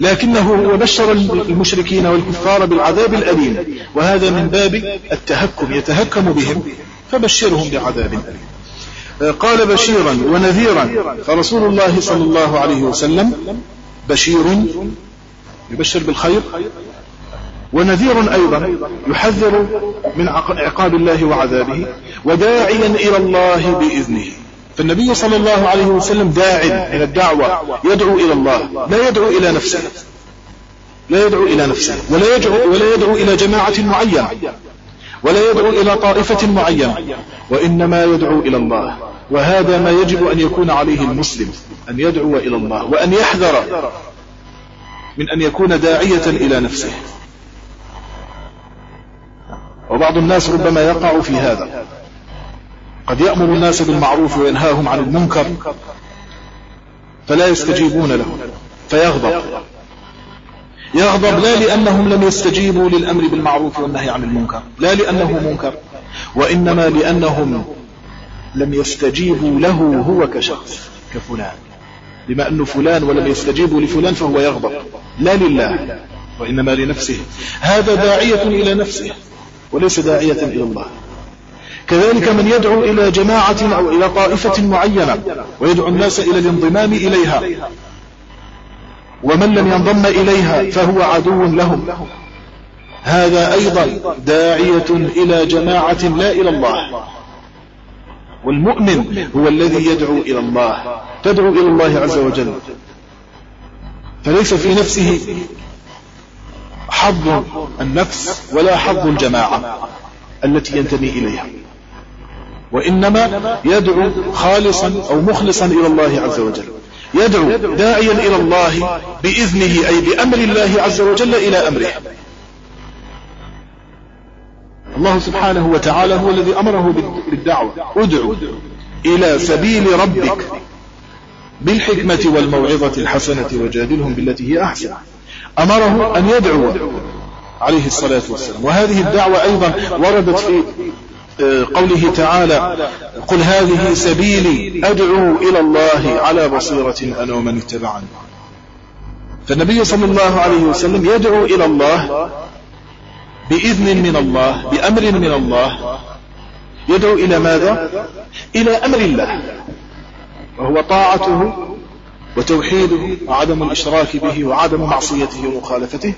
لكنه وبشر المشركين والكفار بالعذاب الأليم وهذا من باب التهكم يتهكم بهم فبشرهم بعذاب أليم. قال بشيرا ونذيرا فرسول الله صلى الله عليه وسلم بشير يبشر بالخير ونذير أيضا يحذر من عقاب الله وعذابه وداعيا إلى الله بإذنه. فالنبي صلى الله عليه وسلم داع إلى الدعوة يدعو إلى الله لا يدعو إلى نفسه. لا يدعو إلى نفسه ولا يدعو, ولا يدعو إلى جماعة معينة ولا يدعو إلى طائفة معينة وإنما يدعو إلى الله. وهذا ما يجب أن يكون عليه المسلم أن يدعو إلى الله وأن يحذر من أن يكون داعية إلى نفسه. وبعض الناس ربما يقع في هذا. قد يأمر الناس بالمعروف وينهاهم عن المنكر فلا يستجيبون له فيغضب. يغضب لا لأنهم لم يستجيبوا للأمر بالمعروف والنهي عن المنكر لا لأنه منكر وإنما لأنهم لم يستجيبوا له هو كشخص كفلان. بما أنه فلان ولم يستجيبوا لفلان فهو يغضب. لا لله وإنما لنفسه. هذا داعية إلى نفسه. وليس داعية إلى الله. كذلك من يدعو إلى جماعة أو إلى طائفة معينة ويدعو الناس إلى الانضمام إليها. ومن لم ينضم إليها فهو عدو لهم. هذا أيضا داعية إلى جماعة لا إلى الله. والمؤمن هو الذي يدعو إلى الله. تدعو إلى الله عز وجل. فليس في نفسه حظ النفس ولا حظ الجماعة التي ينتمي إليها. وإنما يدعو خالصا أو مخلصا إلى الله عز وجل. يدعو داعيا إلى الله بإذنه أي بأمر الله عز وجل إلى أمره. الله سبحانه وتعالى هو الذي أمره بالدعوة. ادعو إلى سبيل ربك بالحكمة والموعظة الحسنة وجادلهم بالتي هي أحسن. أمره أن يدعو عليه الصلاة والسلام. وهذه الدعوة أيضا وردت في آه، قوله تعالى قل هذه سبيلي أدعو إلى الله على بصيرة أنا ومن اتبعني. فالنبي صلى الله عليه وسلم يدعو إلى الله بإذن من الله بأمر من الله. يدعو إلى ماذا؟ إلى أمر الله وهو طاعته وتوحيده وعدم الإشراك به وعدم معصيته ومخالفته.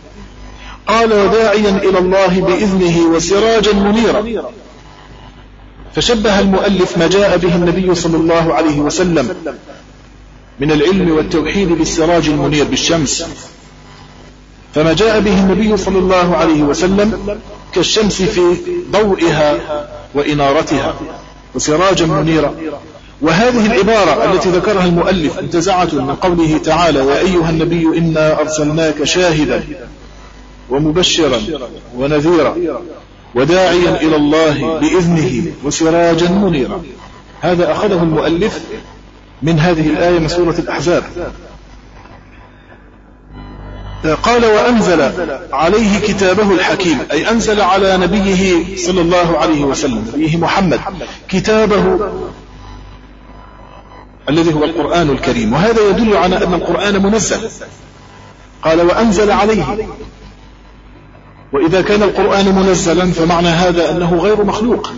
قال وداعيا إلى الله بإذنه وسراجا منيرا. فشبه المؤلف ما جاء به النبي صلى الله عليه وسلم من العلم والتوحيد بالسراج المنير بالشمس. فما جاء به النبي صلى الله عليه وسلم كالشمس في ضوئها وإنارتها وسراجا منيرا. وهذه العبارة التي ذكرها المؤلف انتزعت من قوله تعالى يا أيها النبي إنا أرسلناك شاهدا ومبشرا ونذيرا وداعيا إلى الله بإذنه وسراجا منيرا. هذا أخذه المؤلف من هذه الآية من سورة الأحزاب. قال وأنزل عليه كتابه الحكيم أي أنزل على نبيه صلى الله عليه وسلم نبيه محمد كتابه الذي هو القرآن الكريم. وهذا يدل على أن القرآن منزل قال وأنزل عليه. وإذا كان القرآن منزلا فمعنى هذا أنه غير مخلوق.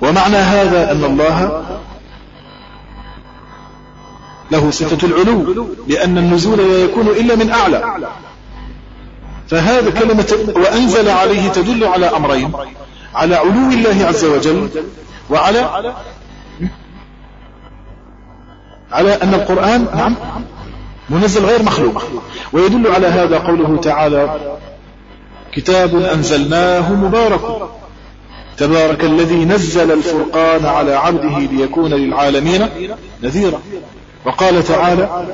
ومعنى هذا أن الله له صفة العلو لأن النزول لا يكون إلا من أعلى. فهذا كلمة وأنزل عليه تدل على أمرين على علو الله عز وجل وعلى على أن القرآن نعم منزل غير مخلوق. ويدل على هذا قوله تعالى كتاب أنزلناه مبارك. تبارك الذي نزل الفرقان على عبده ليكون للعالمين نذيرا. وقال تعالى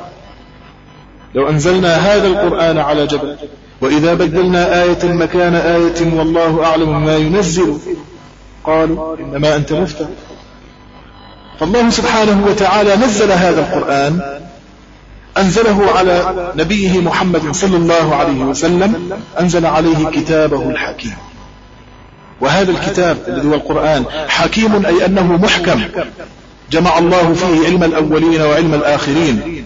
لو أنزلنا هذا القرآن على جبل وإذا بدلنا آية مكان آية والله أعلم ما ينزل. قالوا إنما أنت مفتر. فالله سبحانه وتعالى نزل هذا القرآن أنزله على نبيه محمد صلى الله عليه وسلم أنزل عليه كتابه الحكيم. وهذا الكتاب الذي هو القرآن حكيم أي أنه محكم. جمع الله فيه علم الأولين وعلم الآخرين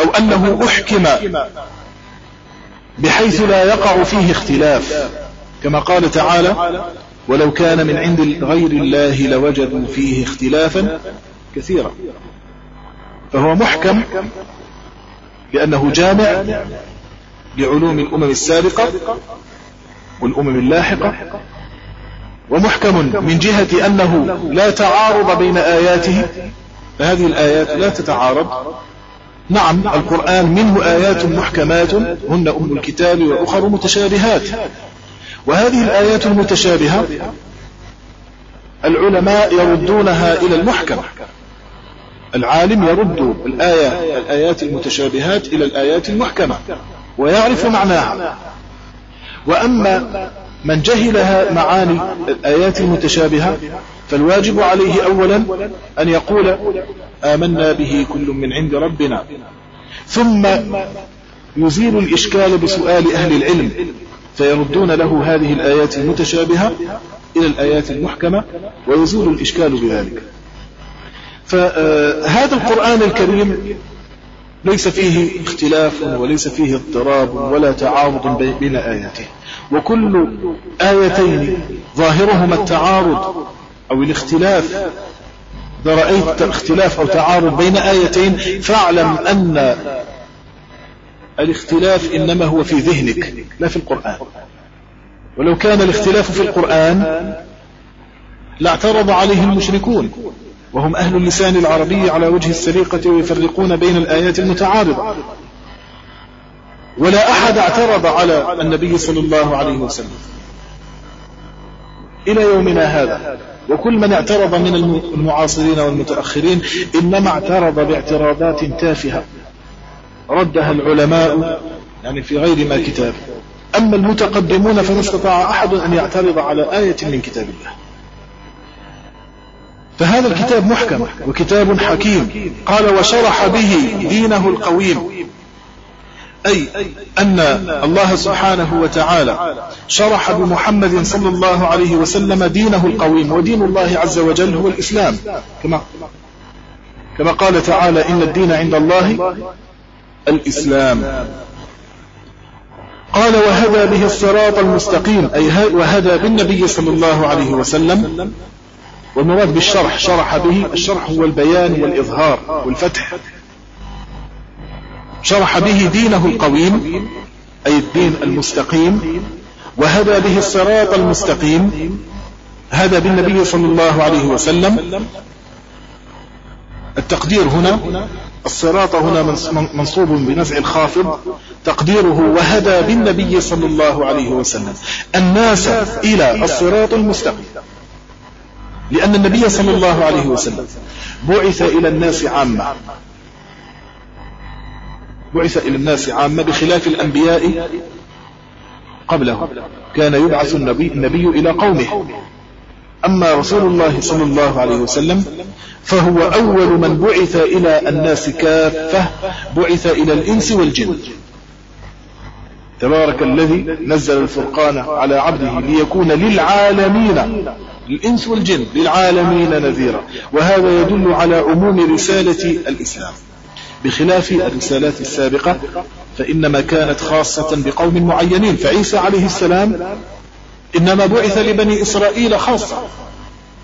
أو أنه أحكم بحيث لا يقع فيه اختلاف. كما قال تعالى ولو كان من عند غير الله لوجدوا فيه اختلافا كثيرا فهو محكم لأنه جامع لعلوم الأمم السابقة والأمم اللاحقة ومحكم من جهة أنه لا تعارض بين آياته فهذه الآيات لا تتعارض. نعم القرآن منه آيات محكمات هن أم الكتاب وأخر متشابهات. وهذه الآيات المتشابهة العلماء يردونها إلى المحكم. العالم يرد الآية الآيات المتشابهات إلى الآيات المحكمة ويعرف معناها. وأما من جهلها معاني الآيات المتشابهة فالواجب عليه أولا أن يقول آمنا به كل من عند ربنا. ثم يزيل الإشكال بسؤال أهل العلم فيردون له هذه الآيات المتشابهة إلى الآيات المحكمة ويزول الإشكال بذلك. فهذا القرآن الكريم ليس فيه اختلاف وليس فيه اضطراب ولا تعارض بين آياته. وكل آيتين ظاهرهما التعارض أو الاختلاف إذا رأيت اختلاف أو تعارض بين آيتين فاعلم أن الاختلاف إنما هو في ذهنك لا في القرآن. ولو كان الاختلاف في القرآن لاعترض عليه المشركون. وهم أهل اللسان العربي على وجه السريقة ويفرقون بين الآيات المتعارضة. ولا أحد اعترض على النبي صلى الله عليه وسلم. إلى يومنا هذا. وكل من اعترض من المعاصرين والمتأخرين إنما اعترض باعتراضات تافهة. ردها العلماء يعني في غير ما كتاب. أما المتقدمون فما استطاع أحد أن يعترض على آية من كتاب الله. فهذا الكتاب محكم وكتاب حكيم. قال وشرح به دينه القويم. أي أن الله سبحانه وتعالى شرح بمحمد صلى الله عليه وسلم دينه القويم ودين الله عز وجل هو الإسلام. كما كما قال تعالى إن الدين عند الله الإسلام. قال وهدى به الصراط المستقيم أي وهدى بالنبي صلى الله عليه وسلم والمراد بالشرح شرح به الشرح هو البيان والإظهار والفتح. شرح به دينه القويم أي الدين المستقيم وهدى به الصراط المستقيم هدى بالنبي صلى الله عليه وسلم. التقدير هنا الصراط هنا منصوب بنزع الخافض. تقديره وهدى بالنبي صلى الله عليه وسلم. الناس إلى الصراط المستقيم. لأن النبي صلى الله عليه وسلم بعث إلى الناس عامة. بعث إلى الناس عامة بخلاف الأنبياء قبله. كان يبعث النبي, النبي إلى قومه. أما رسول الله صلى الله عليه وسلم فهو أول من بعث إلى الناس كافة بعث إلى الإنس والجن. تبارك الذي نزل الفرقان على عبده ليكون للعالمين الإنس والجن للعالمين نذيرا. وهذا يدل على عموم رسالة الإسلام. بخلاف الرسالات السابقة فإنما كانت خاصة بقوم معينين فعيسى عليه السلام إنما بعث لبني إسرائيل خاصة.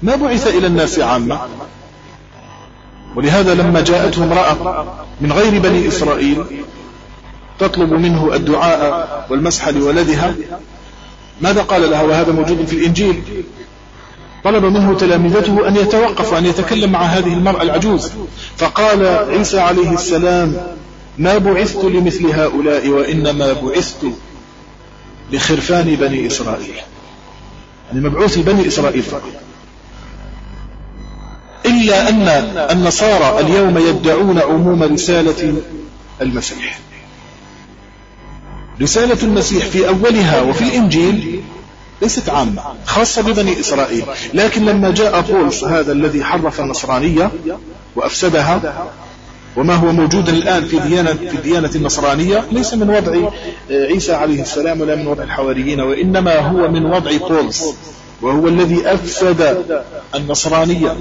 ما بعث إلى الناس عامة. ولهذا لما جاءته امرأة من غير بني إسرائيل تطلب منه الدعاء والمسح لولدها ماذا قال لها؟ وهذا موجود في الإنجيل. طلب منه تلامذته أن يتوقف وأن يتكلم مع هذه المرأة العجوز. فقال عيسى عليه السلام ما بعثت لمثل هؤلاء وإنما بعثت لخرفان بني إسرائيل. يعني مبعوث بني إسرائيل فقط. إلا أن النصارى اليوم يدعون عموم رسالة المسيح. رسالة المسيح في أولها وفي الإنجيل ليست عامة خاصة ببني إسرائيل. لكن لما جاء بولس هذا الذي حرف النصرانية وأفسدها وما هو موجود الآن في ديانة, في الديانة النصرانية ليس من وضع عيسى عليه السلام ولا من وضع الحواريين وإنما هو من وضع بولس وهو الذي أفسد النصرانية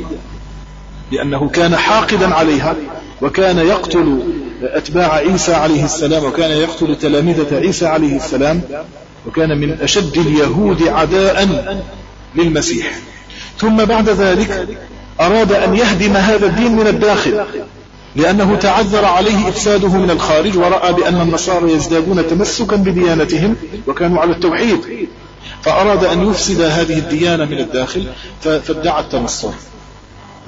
لأنه كان حاقدا عليها وكان يقتل أتباع عيسى عليه السلام وكان يقتل تلامذة عيسى عليه السلام وكان من أشد اليهود عداء للمسيح. ثم بعد ذلك أراد أن يهدم هذا الدين من الداخل لأنه تعذر عليه إفساده من الخارج ورأى بأن النصارى يزدادون تمسكا بديانتهم وكانوا على التوحيد. فأراد أن يفسد هذه الديانة من الداخل فادعى التنصر.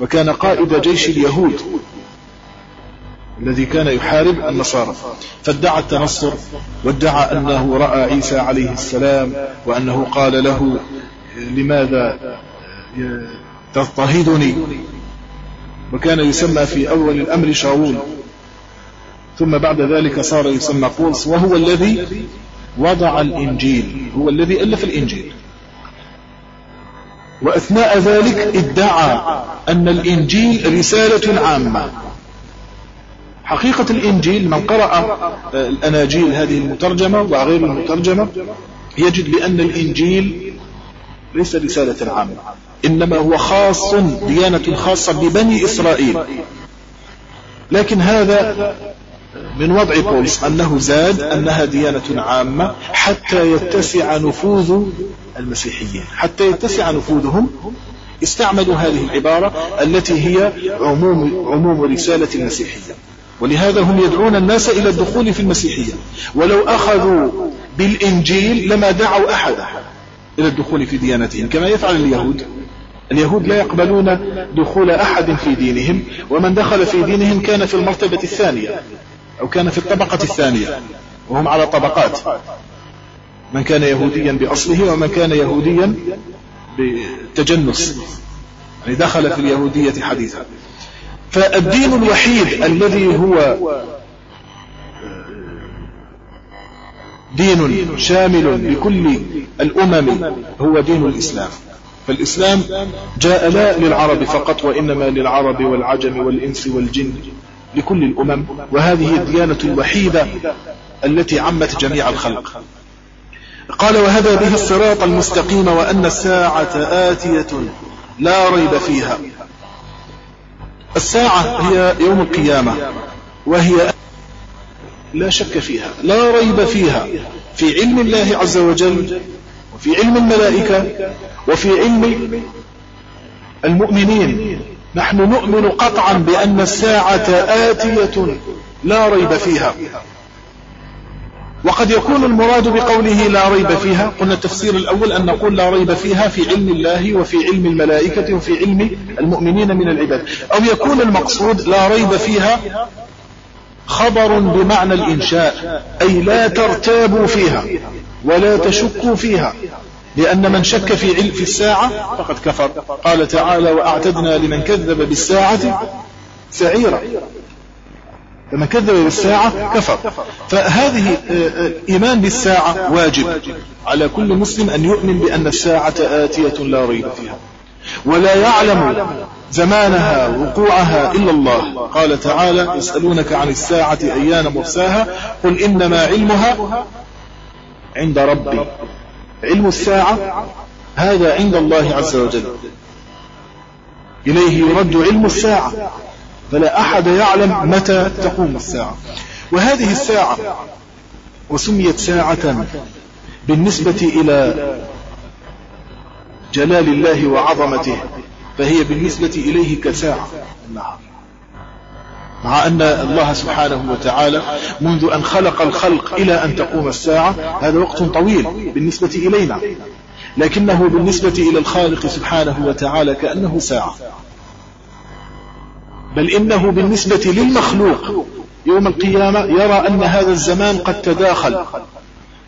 وكان قائد جيش اليهود. الذي كان يحارب النصارى. فادعى التنصر وادعى أنه رأى عيسى عليه السلام وأنه قال له لماذا تضطهدني؟ وكان يسمى في أول الأمر شاول. ثم بعد ذلك صار يسمى قوس وهو الذي وضع الإنجيل هو الذي ألف الإنجيل. وأثناء ذلك ادعى أن الإنجيل رسالة عامة. حقيقة الإنجيل من قرأ الأناجيل هذه المترجمة وغير المترجمة يجد بأن الإنجيل ليس رسالة عامة إنما هو خاص ديانة خاصة ببني إسرائيل. لكن هذا من وضع بولس أنه زاد أنها ديانة عامة حتى يتسع نفوذ المسيحيين حتى يتسع نفوذهم. استعملوا هذه العبارة التي هي عموم, عموم رسالة المسيحية. ولهذا هم يدعون الناس إلى الدخول في المسيحية. ولو أخذوا بالإنجيل لما دعوا أحدا إلى الدخول في ديانتهم كما يفعل اليهود. اليهود لا يقبلون دخول أحد في دينهم ومن دخل في دينهم كان في المرتبة الثانية أو كان في الطبقة الثانية وهم على طبقات. من كان يهوديا بأصله ومن كان يهوديا بتجنس. يعني دخل في اليهودية حديثا. فالدين الوحيد الذي هو دين شامل لكل الأمم هو دين الإسلام. فالإسلام جاء لا للعرب فقط وإنما للعرب والعجم والإنس والجن لكل الأمم وهذه الديانة الوحيدة التي عمت جميع الخلق. قال وهذا به الصراط المستقيم وأن الساعة آتية لا ريب فيها. الساعة هي يوم القيامة وهي لا شك فيها لا ريب فيها في علم الله عز وجل وفي علم الملائكة وفي علم المؤمنين. نحن نؤمن قطعا بأن الساعة آتية لا ريب فيها. وقد يكون المراد بقوله لا ريب فيها قلنا التفسير الأول أن نقول لا ريب فيها في علم الله وفي علم الملائكة وفي علم المؤمنين من العباد. أو يكون المقصود لا ريب فيها خبر بمعنى الإنشاء أي لا ترتابوا فيها ولا تشكوا فيها لأن من شك في علم في الساعة فقد كفر. قال تعالى وأعتدنا لمن كذب بالساعة سعيرا. فمن كذب بالساعة كفر. فهذه إيمان بالساعة واجب. على كل مسلم أن يؤمن بأن الساعة آتية لا ريب فيها. ولا يعلم زمانها وقوعها إلا الله. قال تعالى يسألونك عن الساعة أيان مرساها؟ قل إنما علمها عند ربي. علم الساعة هذا عند الله عز وجل. إليه يرد علم الساعة. فلا أحد يعلم متى تقوم الساعة. وهذه الساعة وسميت ساعة بالنسبة إلى جلال الله وعظمته فهي بالنسبة إليه كساعة. مع أن الله سبحانه وتعالى منذ أن خلق الخلق إلى أن تقوم الساعة هذا وقت طويل بالنسبة إلينا. لكنه بالنسبة إلى الخالق سبحانه وتعالى كأنه ساعة. بل إنه بالنسبة للمخلوق يوم القيامة يرى أن هذا الزمان قد تداخل.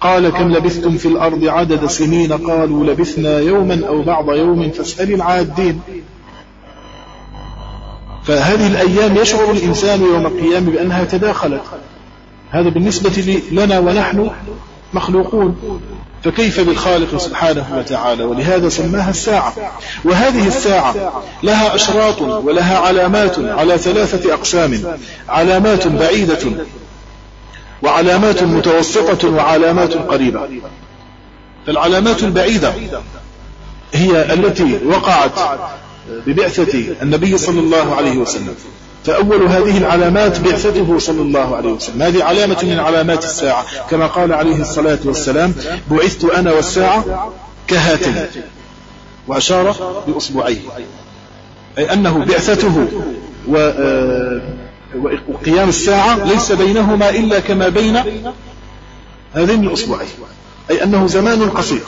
قال كم لبثتم في الأرض عدد سنين؟ قالوا لبثنا يوما أو بعض يوم فاسأل العادين. فهذه الأيام يشعر الإنسان يوم القيامة بأنها تداخلت. هذا بالنسبة لنا ونحن مخلوقون. فكيف بالخالق سبحانه وتعالى؟ ولهذا سماها الساعة. وهذه الساعة لها أشراط ولها علامات على ثلاثة أقسام. علامات بعيدة وعلامات متوسطة وعلامات قريبة. فالعلامات البعيدة هي التي وقعت ببعثة النبي صلى الله عليه وسلم. فأول هذه العلامات بعثته صلى الله عليه وسلم. هذه علامة من علامات الساعة. كما قال عليه الصلاة والسلام بعثت أنا والساعة كهاتين وأشار بأصبعيه أي أنه بعثته آه، وقيام الساعة ليس بينهما إلا كما بين هذين الأصبعين أي أنه زمان قصير.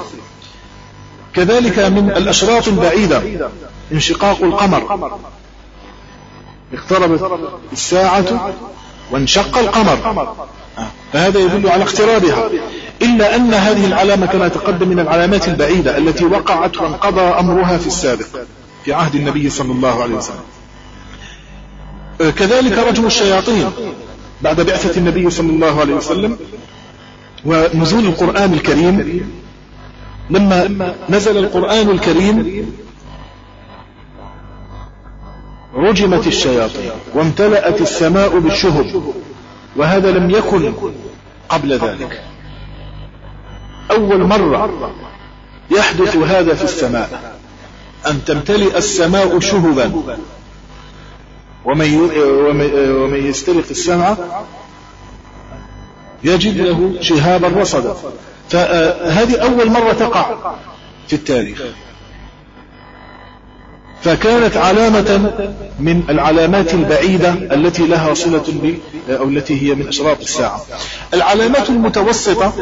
كذلك من الأشراط البعيدة انشقاق القمر. اقتربت الساعة وانشق القمر. فهذا يدل على اقترابها. إلا أن هذه العلامة كما تقدم من العلامات البعيدة التي وقعت وانقضى أمرها في السابق في عهد النبي صلى الله عليه وسلم. كذلك رجم الشياطين بعد بعثة النبي صلى الله عليه وسلم ونزول القرآن الكريم لما نزل القرآن الكريم رجمت الشياطين وامتلأت السماء بالشهب وهذا لم يكن قبل ذلك. أول مرة يحدث هذا في السماء أن تمتلئ السماء شهبا. ومن يسترق السمع يجد له شهابا رصدا فهذه أول مرة تقع في التاريخ. فكانت علامة من العلامات البعيدة التي لها صلة ب أو التي هي من أشراط الساعة. العلامات المتوسطة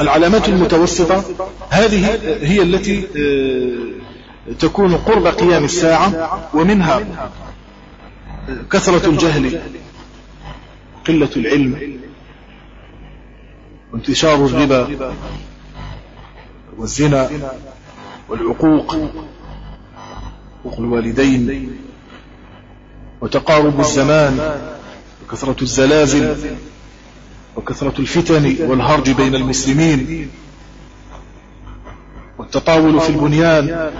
العلامات المتوسطة هذه هي التي آه، تكون قرب قيام الساعة ومنها كثرة الجهل قلة العلم وانتشار الربا والزنا والعقوق حقوق الوالدين. وتقارب الزمان. وكثرة الزلازل. وكثرة الفتن والهرج بين المسلمين. والتطاول في البنيان.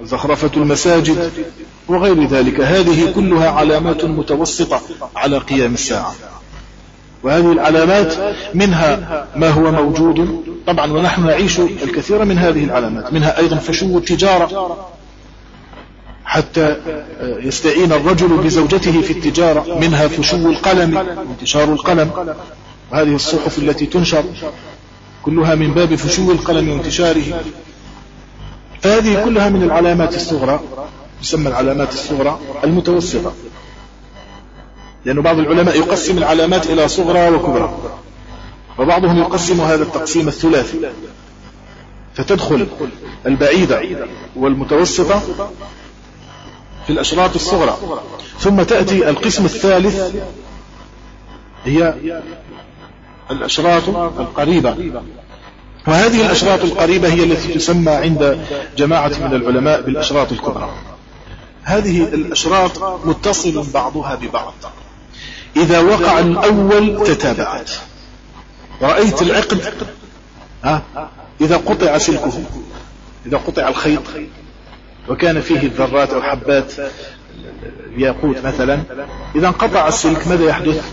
وزخرفة المساجد. وغير ذلك. هذه كلها علامات متوسطة على قيام الساعة. وهذه العلامات منها ما هو موجود. طبعا ونحن نعيش الكثير من هذه العلامات. منها أيضا فشو التجارة. حتى يستعين الرجل بزوجته في التجارة منها فشو القلم انتشار القلم. وهذه الصحف التي تنشر كلها من باب فشو القلم وانتشاره. فهذه كلها من العلامات الصغرى تسمى العلامات الصغرى المتوسطة. لأن بعض العلماء يقسم العلامات إلى صغرى وكبرى وبعضهم يقسم هذا التقسيم الثلاثي. فتدخل البعيدة والمتوسطة في الأشراط الصغرى. ثم تأتي القسم الثالث هي الأشراط القريبة. وهذه الأشراط القريبة هي التي تسمى عند جماعة من العلماء بالأشراط الكبرى. هذه الأشراط متصل بعضها ببعض. إذا وقع الأول تتابعت. رأيت العقد ها؟ إذا قطع سلكه إذا قطع الخيط وكان فيه الذرات أو حبات الياقوت مثلا. إذا انقطع السلك ماذا يحدث؟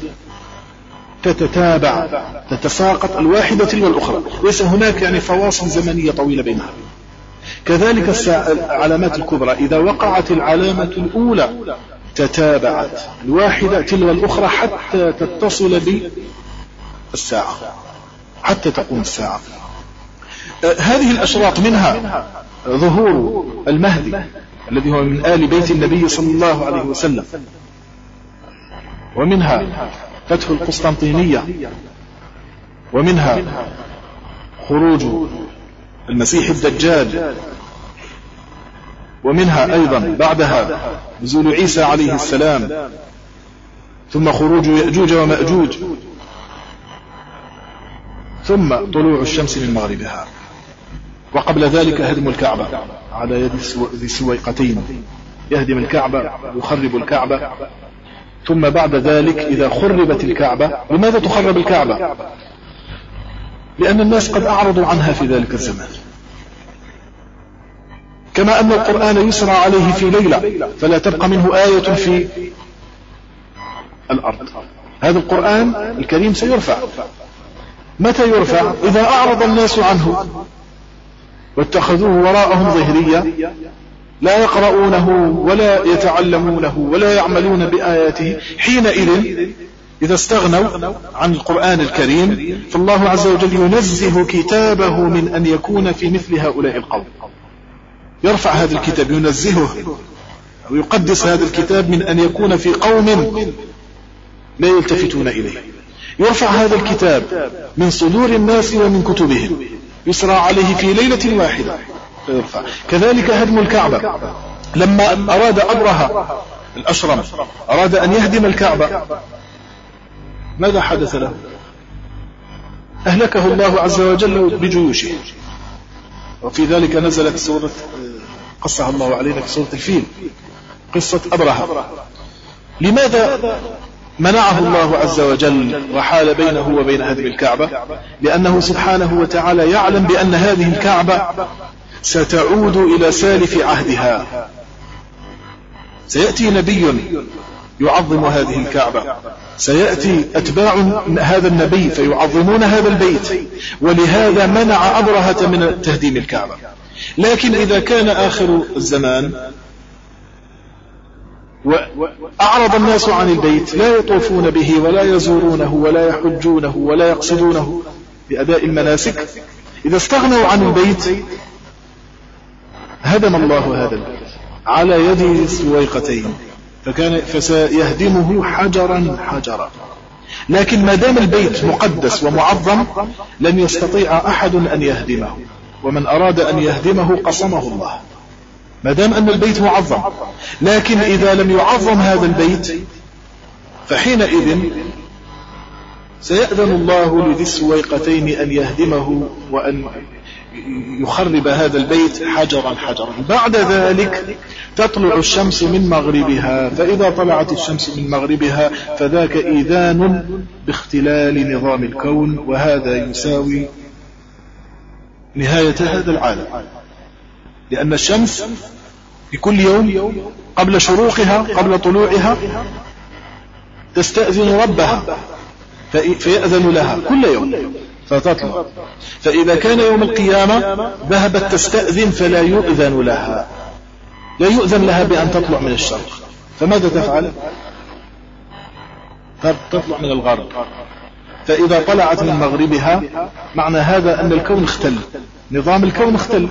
تتتابع تتساقط الواحدة تلو الأخرى. ليس هناك يعني فواصل زمنية طويلة بينها. كذلك العلامات الكبرى. إذا وقعت العلامة الأولى تتابعت. الواحدة تلو الأخرى حتى تتصل بالساعة. حتى تقوم الساعة. هذه الأشراط منها. ظهور المهدي الذي هو من آل بيت النبي صلى الله عليه وسلم. ومنها فتح القسطنطينية. ومنها خروج المسيح الدجال. ومنها أيضا بعدها نزول عيسى عليه السلام. ثم خروج يأجوج ومأجوج. ثم طلوع الشمس من مغربها. وقبل ذلك هدم الكعبة على يد ذي السويقتين يهدم الكعبة ويخرب الكعبة. ثم بعد ذلك إذا خربت الكعبة لماذا تخرب الكعبة؟ لأن الناس قد أعرضوا عنها في ذلك الزمان. كما أن القرآن يسرى عليه في ليلة فلا تبقى منه آية في الأرض. هذا القرآن الكريم سيرفع. متى يرفع؟ إذا أعرض الناس عنه. واتخذوه وراءهم ظهريا لا يقرؤونه ولا يتعلمونه ولا يعملون بآياته حينئذ إذا استغنوا عن القرآن الكريم فالله عز وجل ينزه كتابه من أن يكون في مثل هؤلاء القوم. يرفع هذا الكتاب ينزهه أو يقدس هذا الكتاب من أن يكون في قوم لا يلتفتون إليه. يرفع هذا الكتاب من صدور الناس ومن كتبهم. يسرى عليه في ليلة واحدة. كذلك هدم الكعبة. لما أراد أبرهة الأشرم أراد أن يهدم الكعبة. ماذا حدث له؟ أهلكه الله عز وجل بجيوشه. وفي ذلك نزلت سورة قصها الله علينا في سورة الفيل قصة أبرهة لماذا منعه الله عز وجل وحال بينه وبين هذه الكعبة لأنه سبحانه وتعالى يعلم بأن هذه الكعبة ستعود إلى سالف عهدها. سيأتي نبي يعظم هذه الكعبة. سيأتي أتباع هذا النبي فيعظمون هذا البيت. ولهذا منع أبرهة من تهديم الكعبة. لكن إذا كان آخر الزمان وأعرض الناس عن البيت لا يطوفون به ولا يزورونه ولا يحجونه ولا يقصدونه بأداء المناسك. إذا استغنوا عن البيت هدم الله هذا البيت على يد سويقتين فكان فسيهدمه حجرا حجرا. لكن ما دام البيت مقدس ومعظم لن يستطيع أحد أن يهدمه ومن أراد أن يهدمه قصمه الله. ما دام أن البيت معظم لكن إذا لم يعظم هذا البيت فحينئذ سيأذن الله لذي السويقتين أن يهدمه وأن يخرب هذا البيت حجرا حجرا. بعد ذلك تطلع الشمس من مغربها فإذا طلعت الشمس من مغربها فذاك إيذان باختلال نظام الكون وهذا يساوي نهاية هذا العالم. لأن الشمس في كل يوم قبل شروقها قبل طلوعها تستأذن ربها فيأذن لها كل يوم فتطلع. فإذا كان يوم القيامة ذهبت تستأذن فلا يؤذن لها. لا يؤذن لها بأن تطلع من الشرق. فماذا تفعل؟ تطلع من الغرب. فإذا طلعت من مغربها معنى هذا أن الكون اختل. نظام الكون اختل.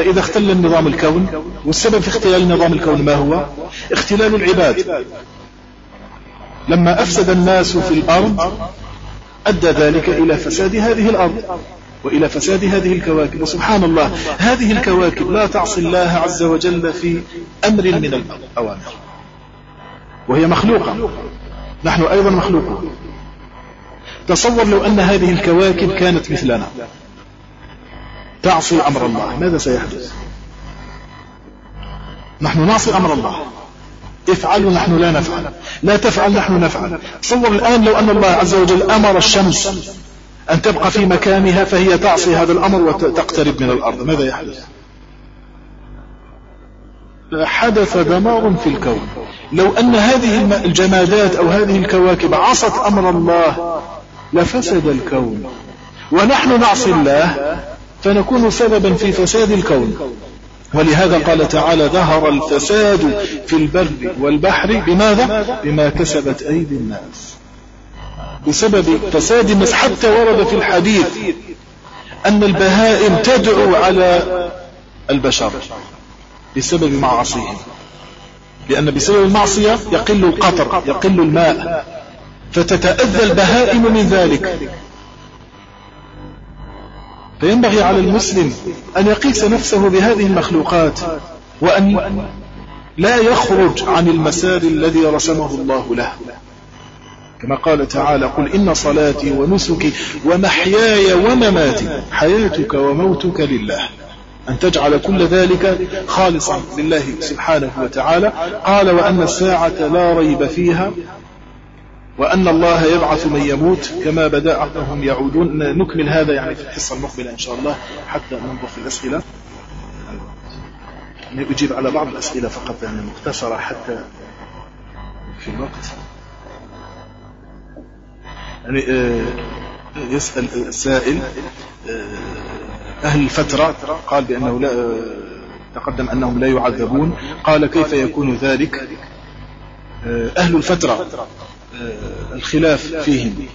فإذا اختل النظام الكون والسبب في اختلال نظام الكون ما هو؟ اختلال العباد. لما أفسد الناس في الأرض أدى ذلك إلى فساد هذه الأرض وإلى فساد هذه الكواكب. وسبحان الله هذه الكواكب لا تعصي الله عز وجل في أمر من الأوامر. وهي مخلوقة. نحن أيضا مخلوقون. تصور لو أن هذه الكواكب كانت مثلنا. تعصي أمر الله. ماذا سيحدث؟ نحن نعصي أمر الله. افعلوا نحن لا نفعل. لا تفعل نحن نفعل. تصور الآن لو أن الله عز وجل أمر الشمس أن تبقى في مكانها فهي تعصي هذا الأمر وتقترب من الأرض. ماذا يحدث؟ حدث دمار في الكون. لو أن هذه الجمادات أو هذه الكواكب عصت أمر الله لفسد الكون. ونحن نعصي الله فنكون سببا في فساد الكون. ولهذا قال تعالى ظهر الفساد في البر والبحر بماذا؟ بما كسبت أيدي الناس. بسبب فساد الناس. حتى ورد في الحديث أن البهائم تدعو على البشر بسبب معاصيهم. لأن بسبب المعصية يقل القطر يقل الماء. فتتأذى البهائم من ذلك. فينبغي على المسلم أن يقيس نفسه بهذه المخلوقات وأن لا يخرج عن المسار الذي رسمه الله له. كما قال تعالى قل إن صلاتي ونسكي ومحياي ومماتي حياتك وموتك لله. أن تجعل كل ذلك خالصا لله سبحانه وتعالى. قال وأن الساعة لا ريب فيها وأن الله يبعث من يموت كما بدأهم يعودون. نكمل هذا يعني في الحصة المقبلة إن شاء الله حتى ننظر في الأسئلة. نجيب على بعض الأسئلة فقط يعني مختصرة حتى في الوقت. يعني آه، يسأل السائل آه، أهل الفترة قال بأنه لا تقدم أنهم لا يعذبون. قال كيف يكون ذلك؟ أهل الفترة. الخلاف فيهم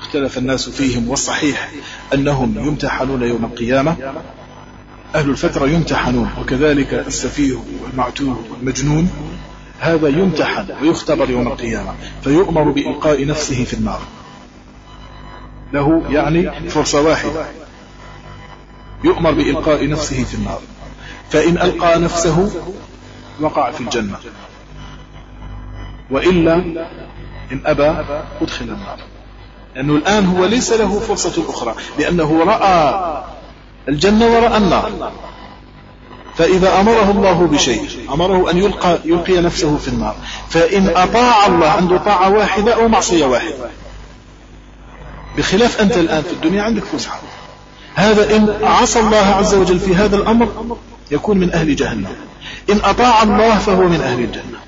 اختلف الناس فيهم والصحيح أنهم يمتحنون يوم القيامة أهل الفترة يمتحنون وكذلك السفيه والمعتوه والمجنون هذا يمتحن ويختبر يوم القيامة فيؤمر بإلقاء نفسه في النار. له يعني فرصة واحدة يؤمر بإلقاء نفسه في النار. فإن ألقى نفسه وقع في الجنة. وإلا إن أبى أدخل النار. لأنه الآن هو ليس له فرصة أخرى لأنه رأى الجنة ورأى النار. فإذا أمره الله بشيء أمره أن يلقى, يلقي نفسه في النار. فإن أطاع الله عنده طاعة واحدة أو معصية واحدة. بخلاف أنت الآن في الدنيا عندك فسحة. هذا إن عصى الله عز وجل في هذا الأمر يكون من أهل جهنم. إن أطاع الله فهو من أهل الجنة.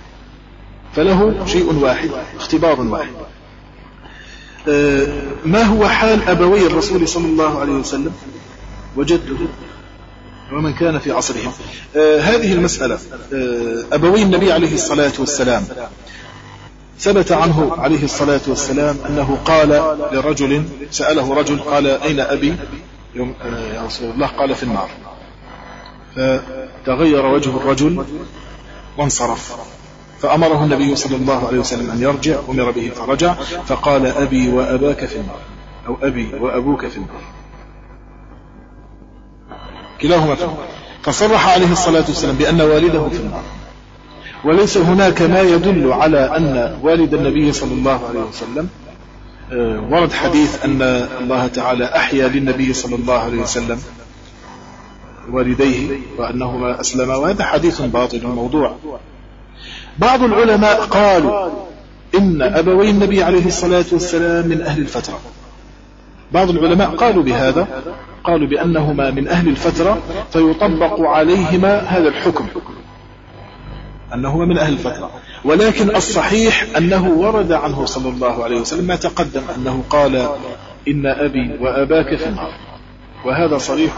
فله شيء واحد اختبار واحد. آه، ما هو حال أبوي الرسول صلى الله عليه وسلم؟ وجده ومن كان في عصرهم. آه هذه المسألة. آه أبوي النبي عليه الصلاة والسلام. ثبت عنه عليه الصلاة والسلام أنه قال لرجل سأله رجل قال أين أبي؟ يوم يا رسول الله قال في النار. فتغير وجه الرجل وانصرف. فأمره النبي صلى الله عليه وسلم أن يرجع أمر به فرجع فقال أبي وأباك في النار أو أبي وأبوك في النار. كلاهما في النار. فصرح عليه الصلاة والسلام بأن والده في النار. وليس هناك ما يدل على أن والد النبي صلى الله عليه وسلم آه، ورد حديث أن الله تعالى أحيا للنبي صلى الله عليه وسلم والديه وأنهما أسلما وهذا حديث باطل موضوع. بعض العلماء قالوا إن أبوي النبي عليه الصلاة والسلام من أهل الفترة. بعض العلماء قالوا بهذا قالوا بأنهما من أهل الفترة فيطبق عليهما هذا الحكم. أنهما من أهل الفترة. ولكن الصحيح أنه ورد عنه صلى الله عليه وسلم ما تقدم أنه قال إن أبي وأباك في النار. وهذا صريح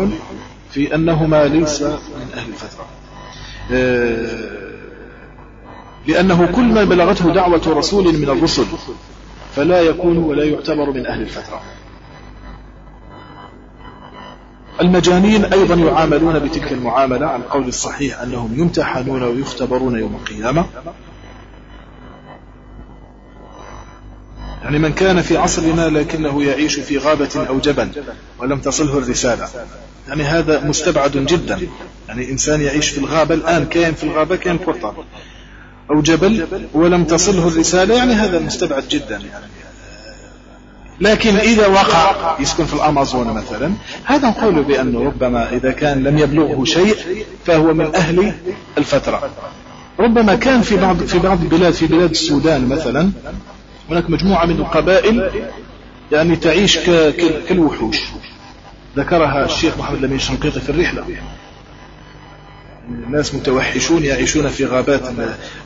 في أنهما ليس من أهل الفترة. آه، لأنه كل ما بلغته دعوة رسول من الرسل فلا يكون ولا يعتبر من أهل الفترة. المجانين أيضا يعاملون بتلك المعاملة على القول الصحيح أنهم يمتحنون ويختبرون يوم القيامة. يعني من كان في عصرنا لكنه يعيش في غابة أو جبل ولم تصله الرسالة. يعني هذا مستبعد جدا. يعني إنسان يعيش في الغابة الآن كان في الغابة كان قطة أو جبل ولم تصله الرسالة يعني هذا مستبعد جدا. يعني لكن إذا وقع يسكن في الأمازون مثلا هذا نقول بأنه ربما إذا كان لم يبلغه شيء فهو من أهل الفترة. ربما كان في بعض في بعض البلاد في بلاد السودان مثلا هناك مجموعة من القبائل يعني تعيش كالوحوش. ذكرها الشيخ محمد لمين الشنقيطي في الرحلة. الناس متوحشون يعيشون في غابات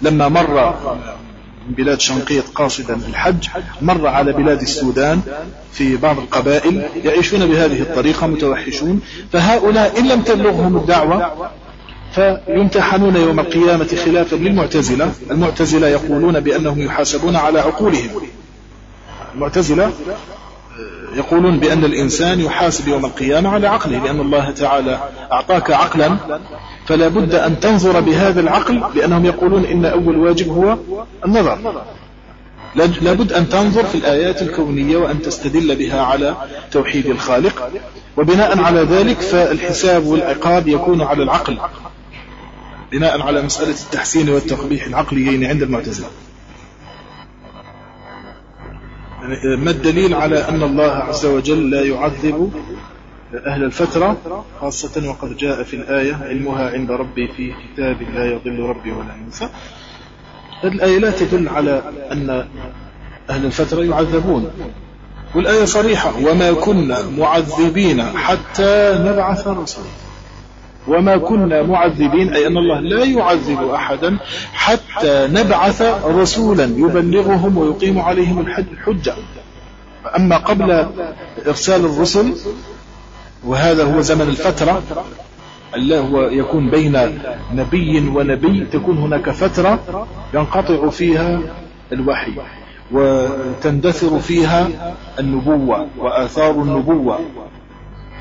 لما مر من بلاد شنقيط قاصدا الحج مر على بلاد السودان في بعض القبائل يعيشون بهذه الطريقة متوحشون. فهؤلاء إن لم تبلغهم الدعوة فيمتحنون يوم القيامة خلافا للمعتزلة. المعتزلة يقولون بأنهم يحاسبون على عقولهم. المعتزلة يقولون بأن الإنسان يحاسب يوم القيامة على عقله لأن الله تعالى أعطاك عقلا فلا بد أن تنظر بهذا العقل لأنهم يقولون إن أول واجب هو النظر. لا بد أن تنظر في الآيات الكونية وأن تستدل بها على توحيد الخالق. وبناء على ذلك فالحساب والعقاب يكون على العقل بناء على مسألة التحسين والتقبيح العقليين عند المعتزلة. يعني ما الدليل على أن الله عز وجل لا يعذب أهل الفترة خاصة وقد جاء في الآية علمها عند ربي في كتاب لا يضل ربي ولا ينسى. هذه الآية لا تدل على أن أهل الفترة يعذبون. والآية صريحة وما كنا معذبين حتى نبعث رسولا. وما كنا معذبين أي أن الله لا يعذب أحدا حتى نبعث رسولا يبلغهم ويقيم عليهم الحجة. أما قبل إرسال الرسل وهذا هو زمن الفترة الله هو يكون بين نبي ونبي تكون هناك فترة ينقطع فيها الوحي وتندثر فيها النبوة وآثار النبوة.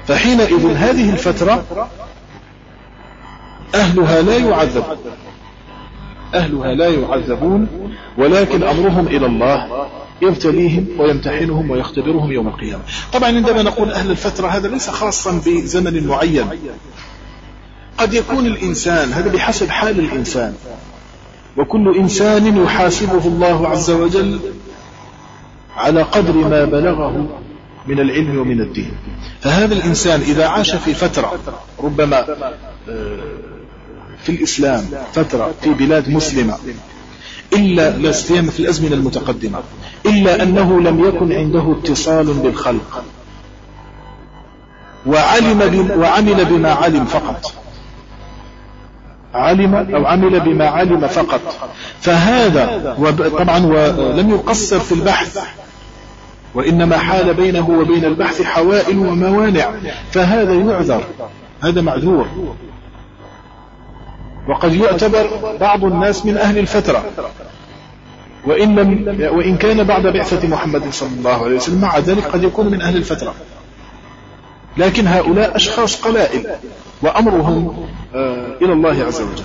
فحينئذ هذه الفترة أهلها لا يعذب. أهلها لا يعذبون ولكن أمرهم إلى الله يبتليهم ويمتحنهم ويختبرهم يوم القيامة. طبعا عندما نقول أهل الفترة هذا ليس خاصا بزمن معين. قد يكون الإنسان هذا بحسب حال الإنسان. وكل إنسان يحاسبه الله عز وجل على قدر ما بلغه من العلم ومن الدين. فهذا الإنسان إذا عاش في فترة ربما آه، في الإسلام فترة في بلاد مسلمة إلا لا سيما في الأزمنة المتقدمة إلا أنه لم يكن عنده اتصال بالخلق وعلم وعمل بما علم فقط. علم أو عمل بما علم فقط. فهذا طبعا ولم يقصر في البحث وإنما حال بينه وبين البحث حوائل وموانع فهذا يعذر هذا معذور. وقد يعتبر بعض الناس من أهل الفترة. وإن, لم وإن كان بعد بعثة محمد صلى الله عليه وسلم مع ذلك قد يكون من أهل الفترة. لكن هؤلاء أشخاص قلائل وأمرهم آه، إلى الله عز وجل.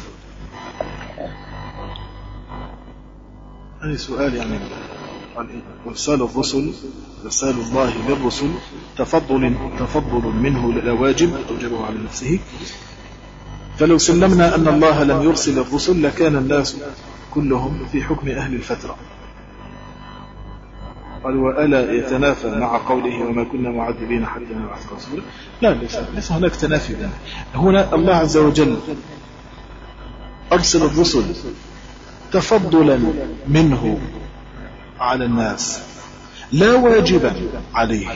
هذا سؤال يعني إرسال الرسل إرسال الله للرسل تفضل تفضل منه لا واجب أوجبه على نفسه. فلو سلمنا أن الله لم يرسل الرسل لكان الناس كلهم في حكم أهل الفترة. قال وألا يتنافى مع قوله وما كنا معذبين حتى نبعث رسولا. لا ليس, ليس هناك تنافي هنا الله عز وجل أرسل الرسل تفضلا منه على الناس لا واجبا عليه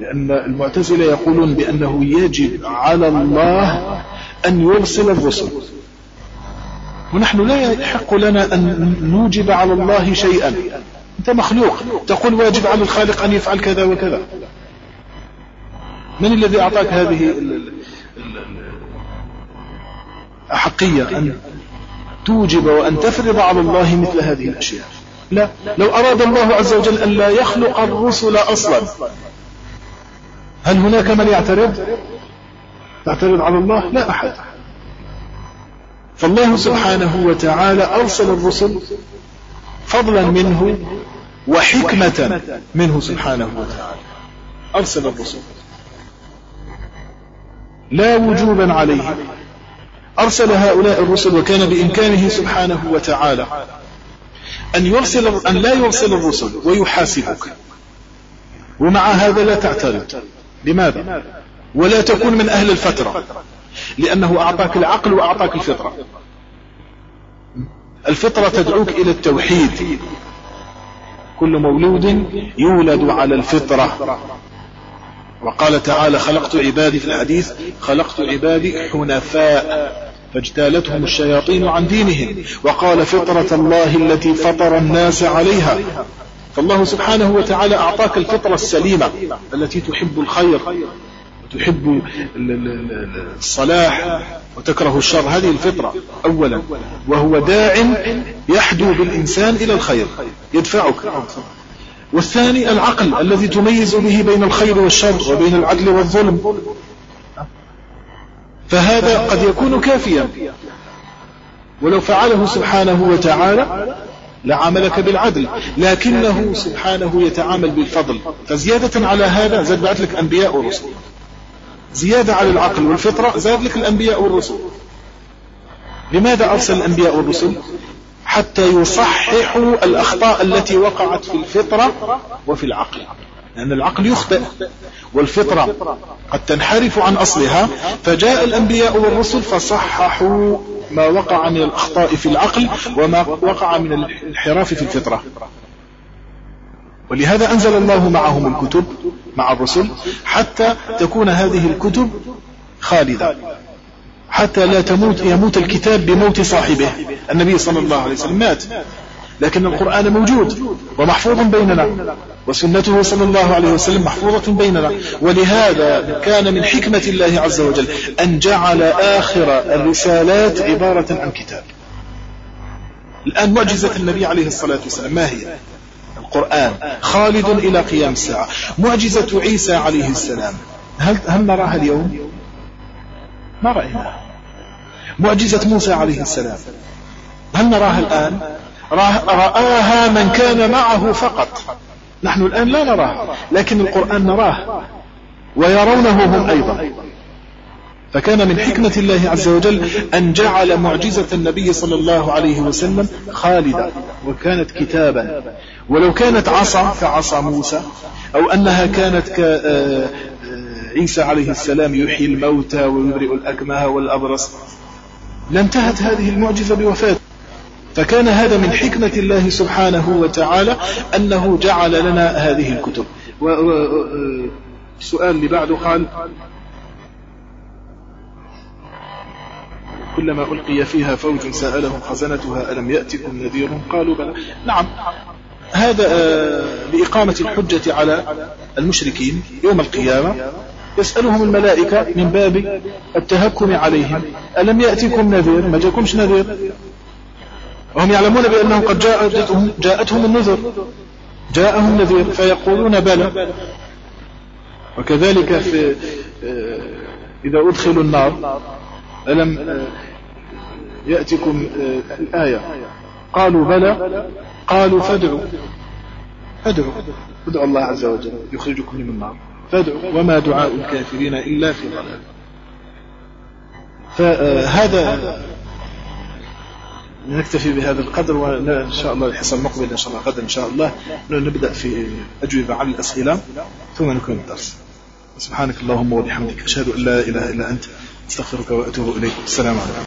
لأن المعتزلة يقولون بأنه يجب على الله أن يرسل الرسل. ونحن لا يحق لنا أن نوجب على الله شيئا. أنت مخلوق. تقول واجب على الخالق أن يفعل كذا وكذا. من الذي أعطاك هذه الأحقية أن توجب وأن تفرض على الله مثل هذه الأشياء؟ لا. لو أراد الله عز وجل أن لا يخلق الرسل أصلا هل هناك من يعترض؟ يعترض على الله؟ لا أحد. فالله سبحانه وتعالى أرسل الرسل فضلا منه وحكمة منه سبحانه وتعالى. أرسل الرسل. لا وجوبا عليه. أرسل هؤلاء الرسل وكان بإمكانه سبحانه وتعالى أن يرسل أن لا يرسل الرسل ويحاسبك. ومع هذا لا تعترض. لماذا؟ ولا تكون من أهل الفترة. لأنه أعطاك العقل وأعطاك الفطرة. الفطرة تدعوك إلى التوحيد. كل مولود يولد على الفطرة. وقال تعالى خلقت عبادي في الحديث خلقت عبادي حنفاء فاجتالتهم الشياطين عن دينهم. وقال فطرة الله التي فطر الناس عليها. فالله سبحانه وتعالى أعطاك الفطرة السليمة التي تحب الخير. وتحب الصلاح وتكره الشر. هذه الفطرة أولا. وهو داع يحدو بالإنسان إلى الخير. يدفعك. والثاني العقل الذي تميز به بين الخير والشر وبين العدل والظلم. فهذا قد يكون كافيا. ولو فعله سبحانه وتعالى لعاملك بالعدل. لكنه سبحانه يتعامل بالفضل. فزيادة على هذا زاد بعث لك أنبياء ورسل. زيادة على العقل والفطرة زاد لك الأنبياء والرسل. لماذا أرسل الأنبياء والرسل؟ حتى يصححوا الأخطاء التي وقعت في الفطرة وفي العقل. لأن العقل يخطئ والفطرة قد تنحرف عن أصلها. فجاء الأنبياء والرسل فصححوا ما وقع من الأخطاء في العقل وما وقع من الانحراف في الفطرة. ولهذا أنزل الله معهم الكتب مع الرسل حتى تكون هذه الكتب خالدة. حتى لا تموت يموت الكتاب بموت صاحبه. النبي صلى الله عليه وسلم مات. لكن القرآن موجود ومحفوظ بيننا وسنته صلى الله عليه وسلم محفوظة بيننا. ولهذا كان من حكمة الله عز وجل أن جعل آخر الرسالات عبارة عن كتاب. الآن معجزة النبي عليه الصلاة والسلام ما هي؟ القرآن خالد إلى قيام الساعة. معجزة عيسى عليه السلام. هل, هل نراها اليوم؟ ما رأيناها معجزة موسى عليه السلام. هل نراها الآن؟ رآها من كان معه فقط. نحن الآن لا نراها لكن القرآن نراه ويرونه هم أيضا. فكان من حكمة الله عز وجل أن جعل معجزة النبي صلى الله عليه وسلم خالدة. وكانت كتابا. ولو كانت عصا كعصا موسى أو أنها كانت كعيسى آه، آه، عليه السلام يحيي الموتى ويبرئ الأكمه والأبرص. لانتهت هذه المعجزة بوفاته. فكان هذا من حكمة الله سبحانه وتعالى أنه جعل لنا هذه الكتب. السؤال اللي بعده قال كلما ألقي فيها فوج سألهم خزنتها ألم يأتكم نذير؟ قالوا بلى. نعم. هذا لإقامة الحجة على المشركين يوم القيامة يسألهم الملائكة من باب التهكم عليهم. ألم يأتكم نذير؟ ما جاكمش نذير. وهم يعلمون بأنه قد جاءتهم, جاءتهم النذر. جاءهم نذير فيقولون بلى. وكذلك في إذا أدخلوا النار ألم يأتكم الآية؟ قالوا بلى قالوا فادعوا. فادعوا. ادعوا الله عز وجل يخرجكم من النار. فادعوا. وما دعاء الكافرين إلا في ضلال. فهذا نكتفي بهذا القدر وإن شاء الله الحصة المقبل إن شاء الله غدا إن شاء الله نبدأ في أجوبة على الأسئلة ثم نكون الدرس. سبحانك اللهم وبحمدك أشهد أن لا إله إلا أنت أستغفرك وأتوب إليك. السلام عليكم.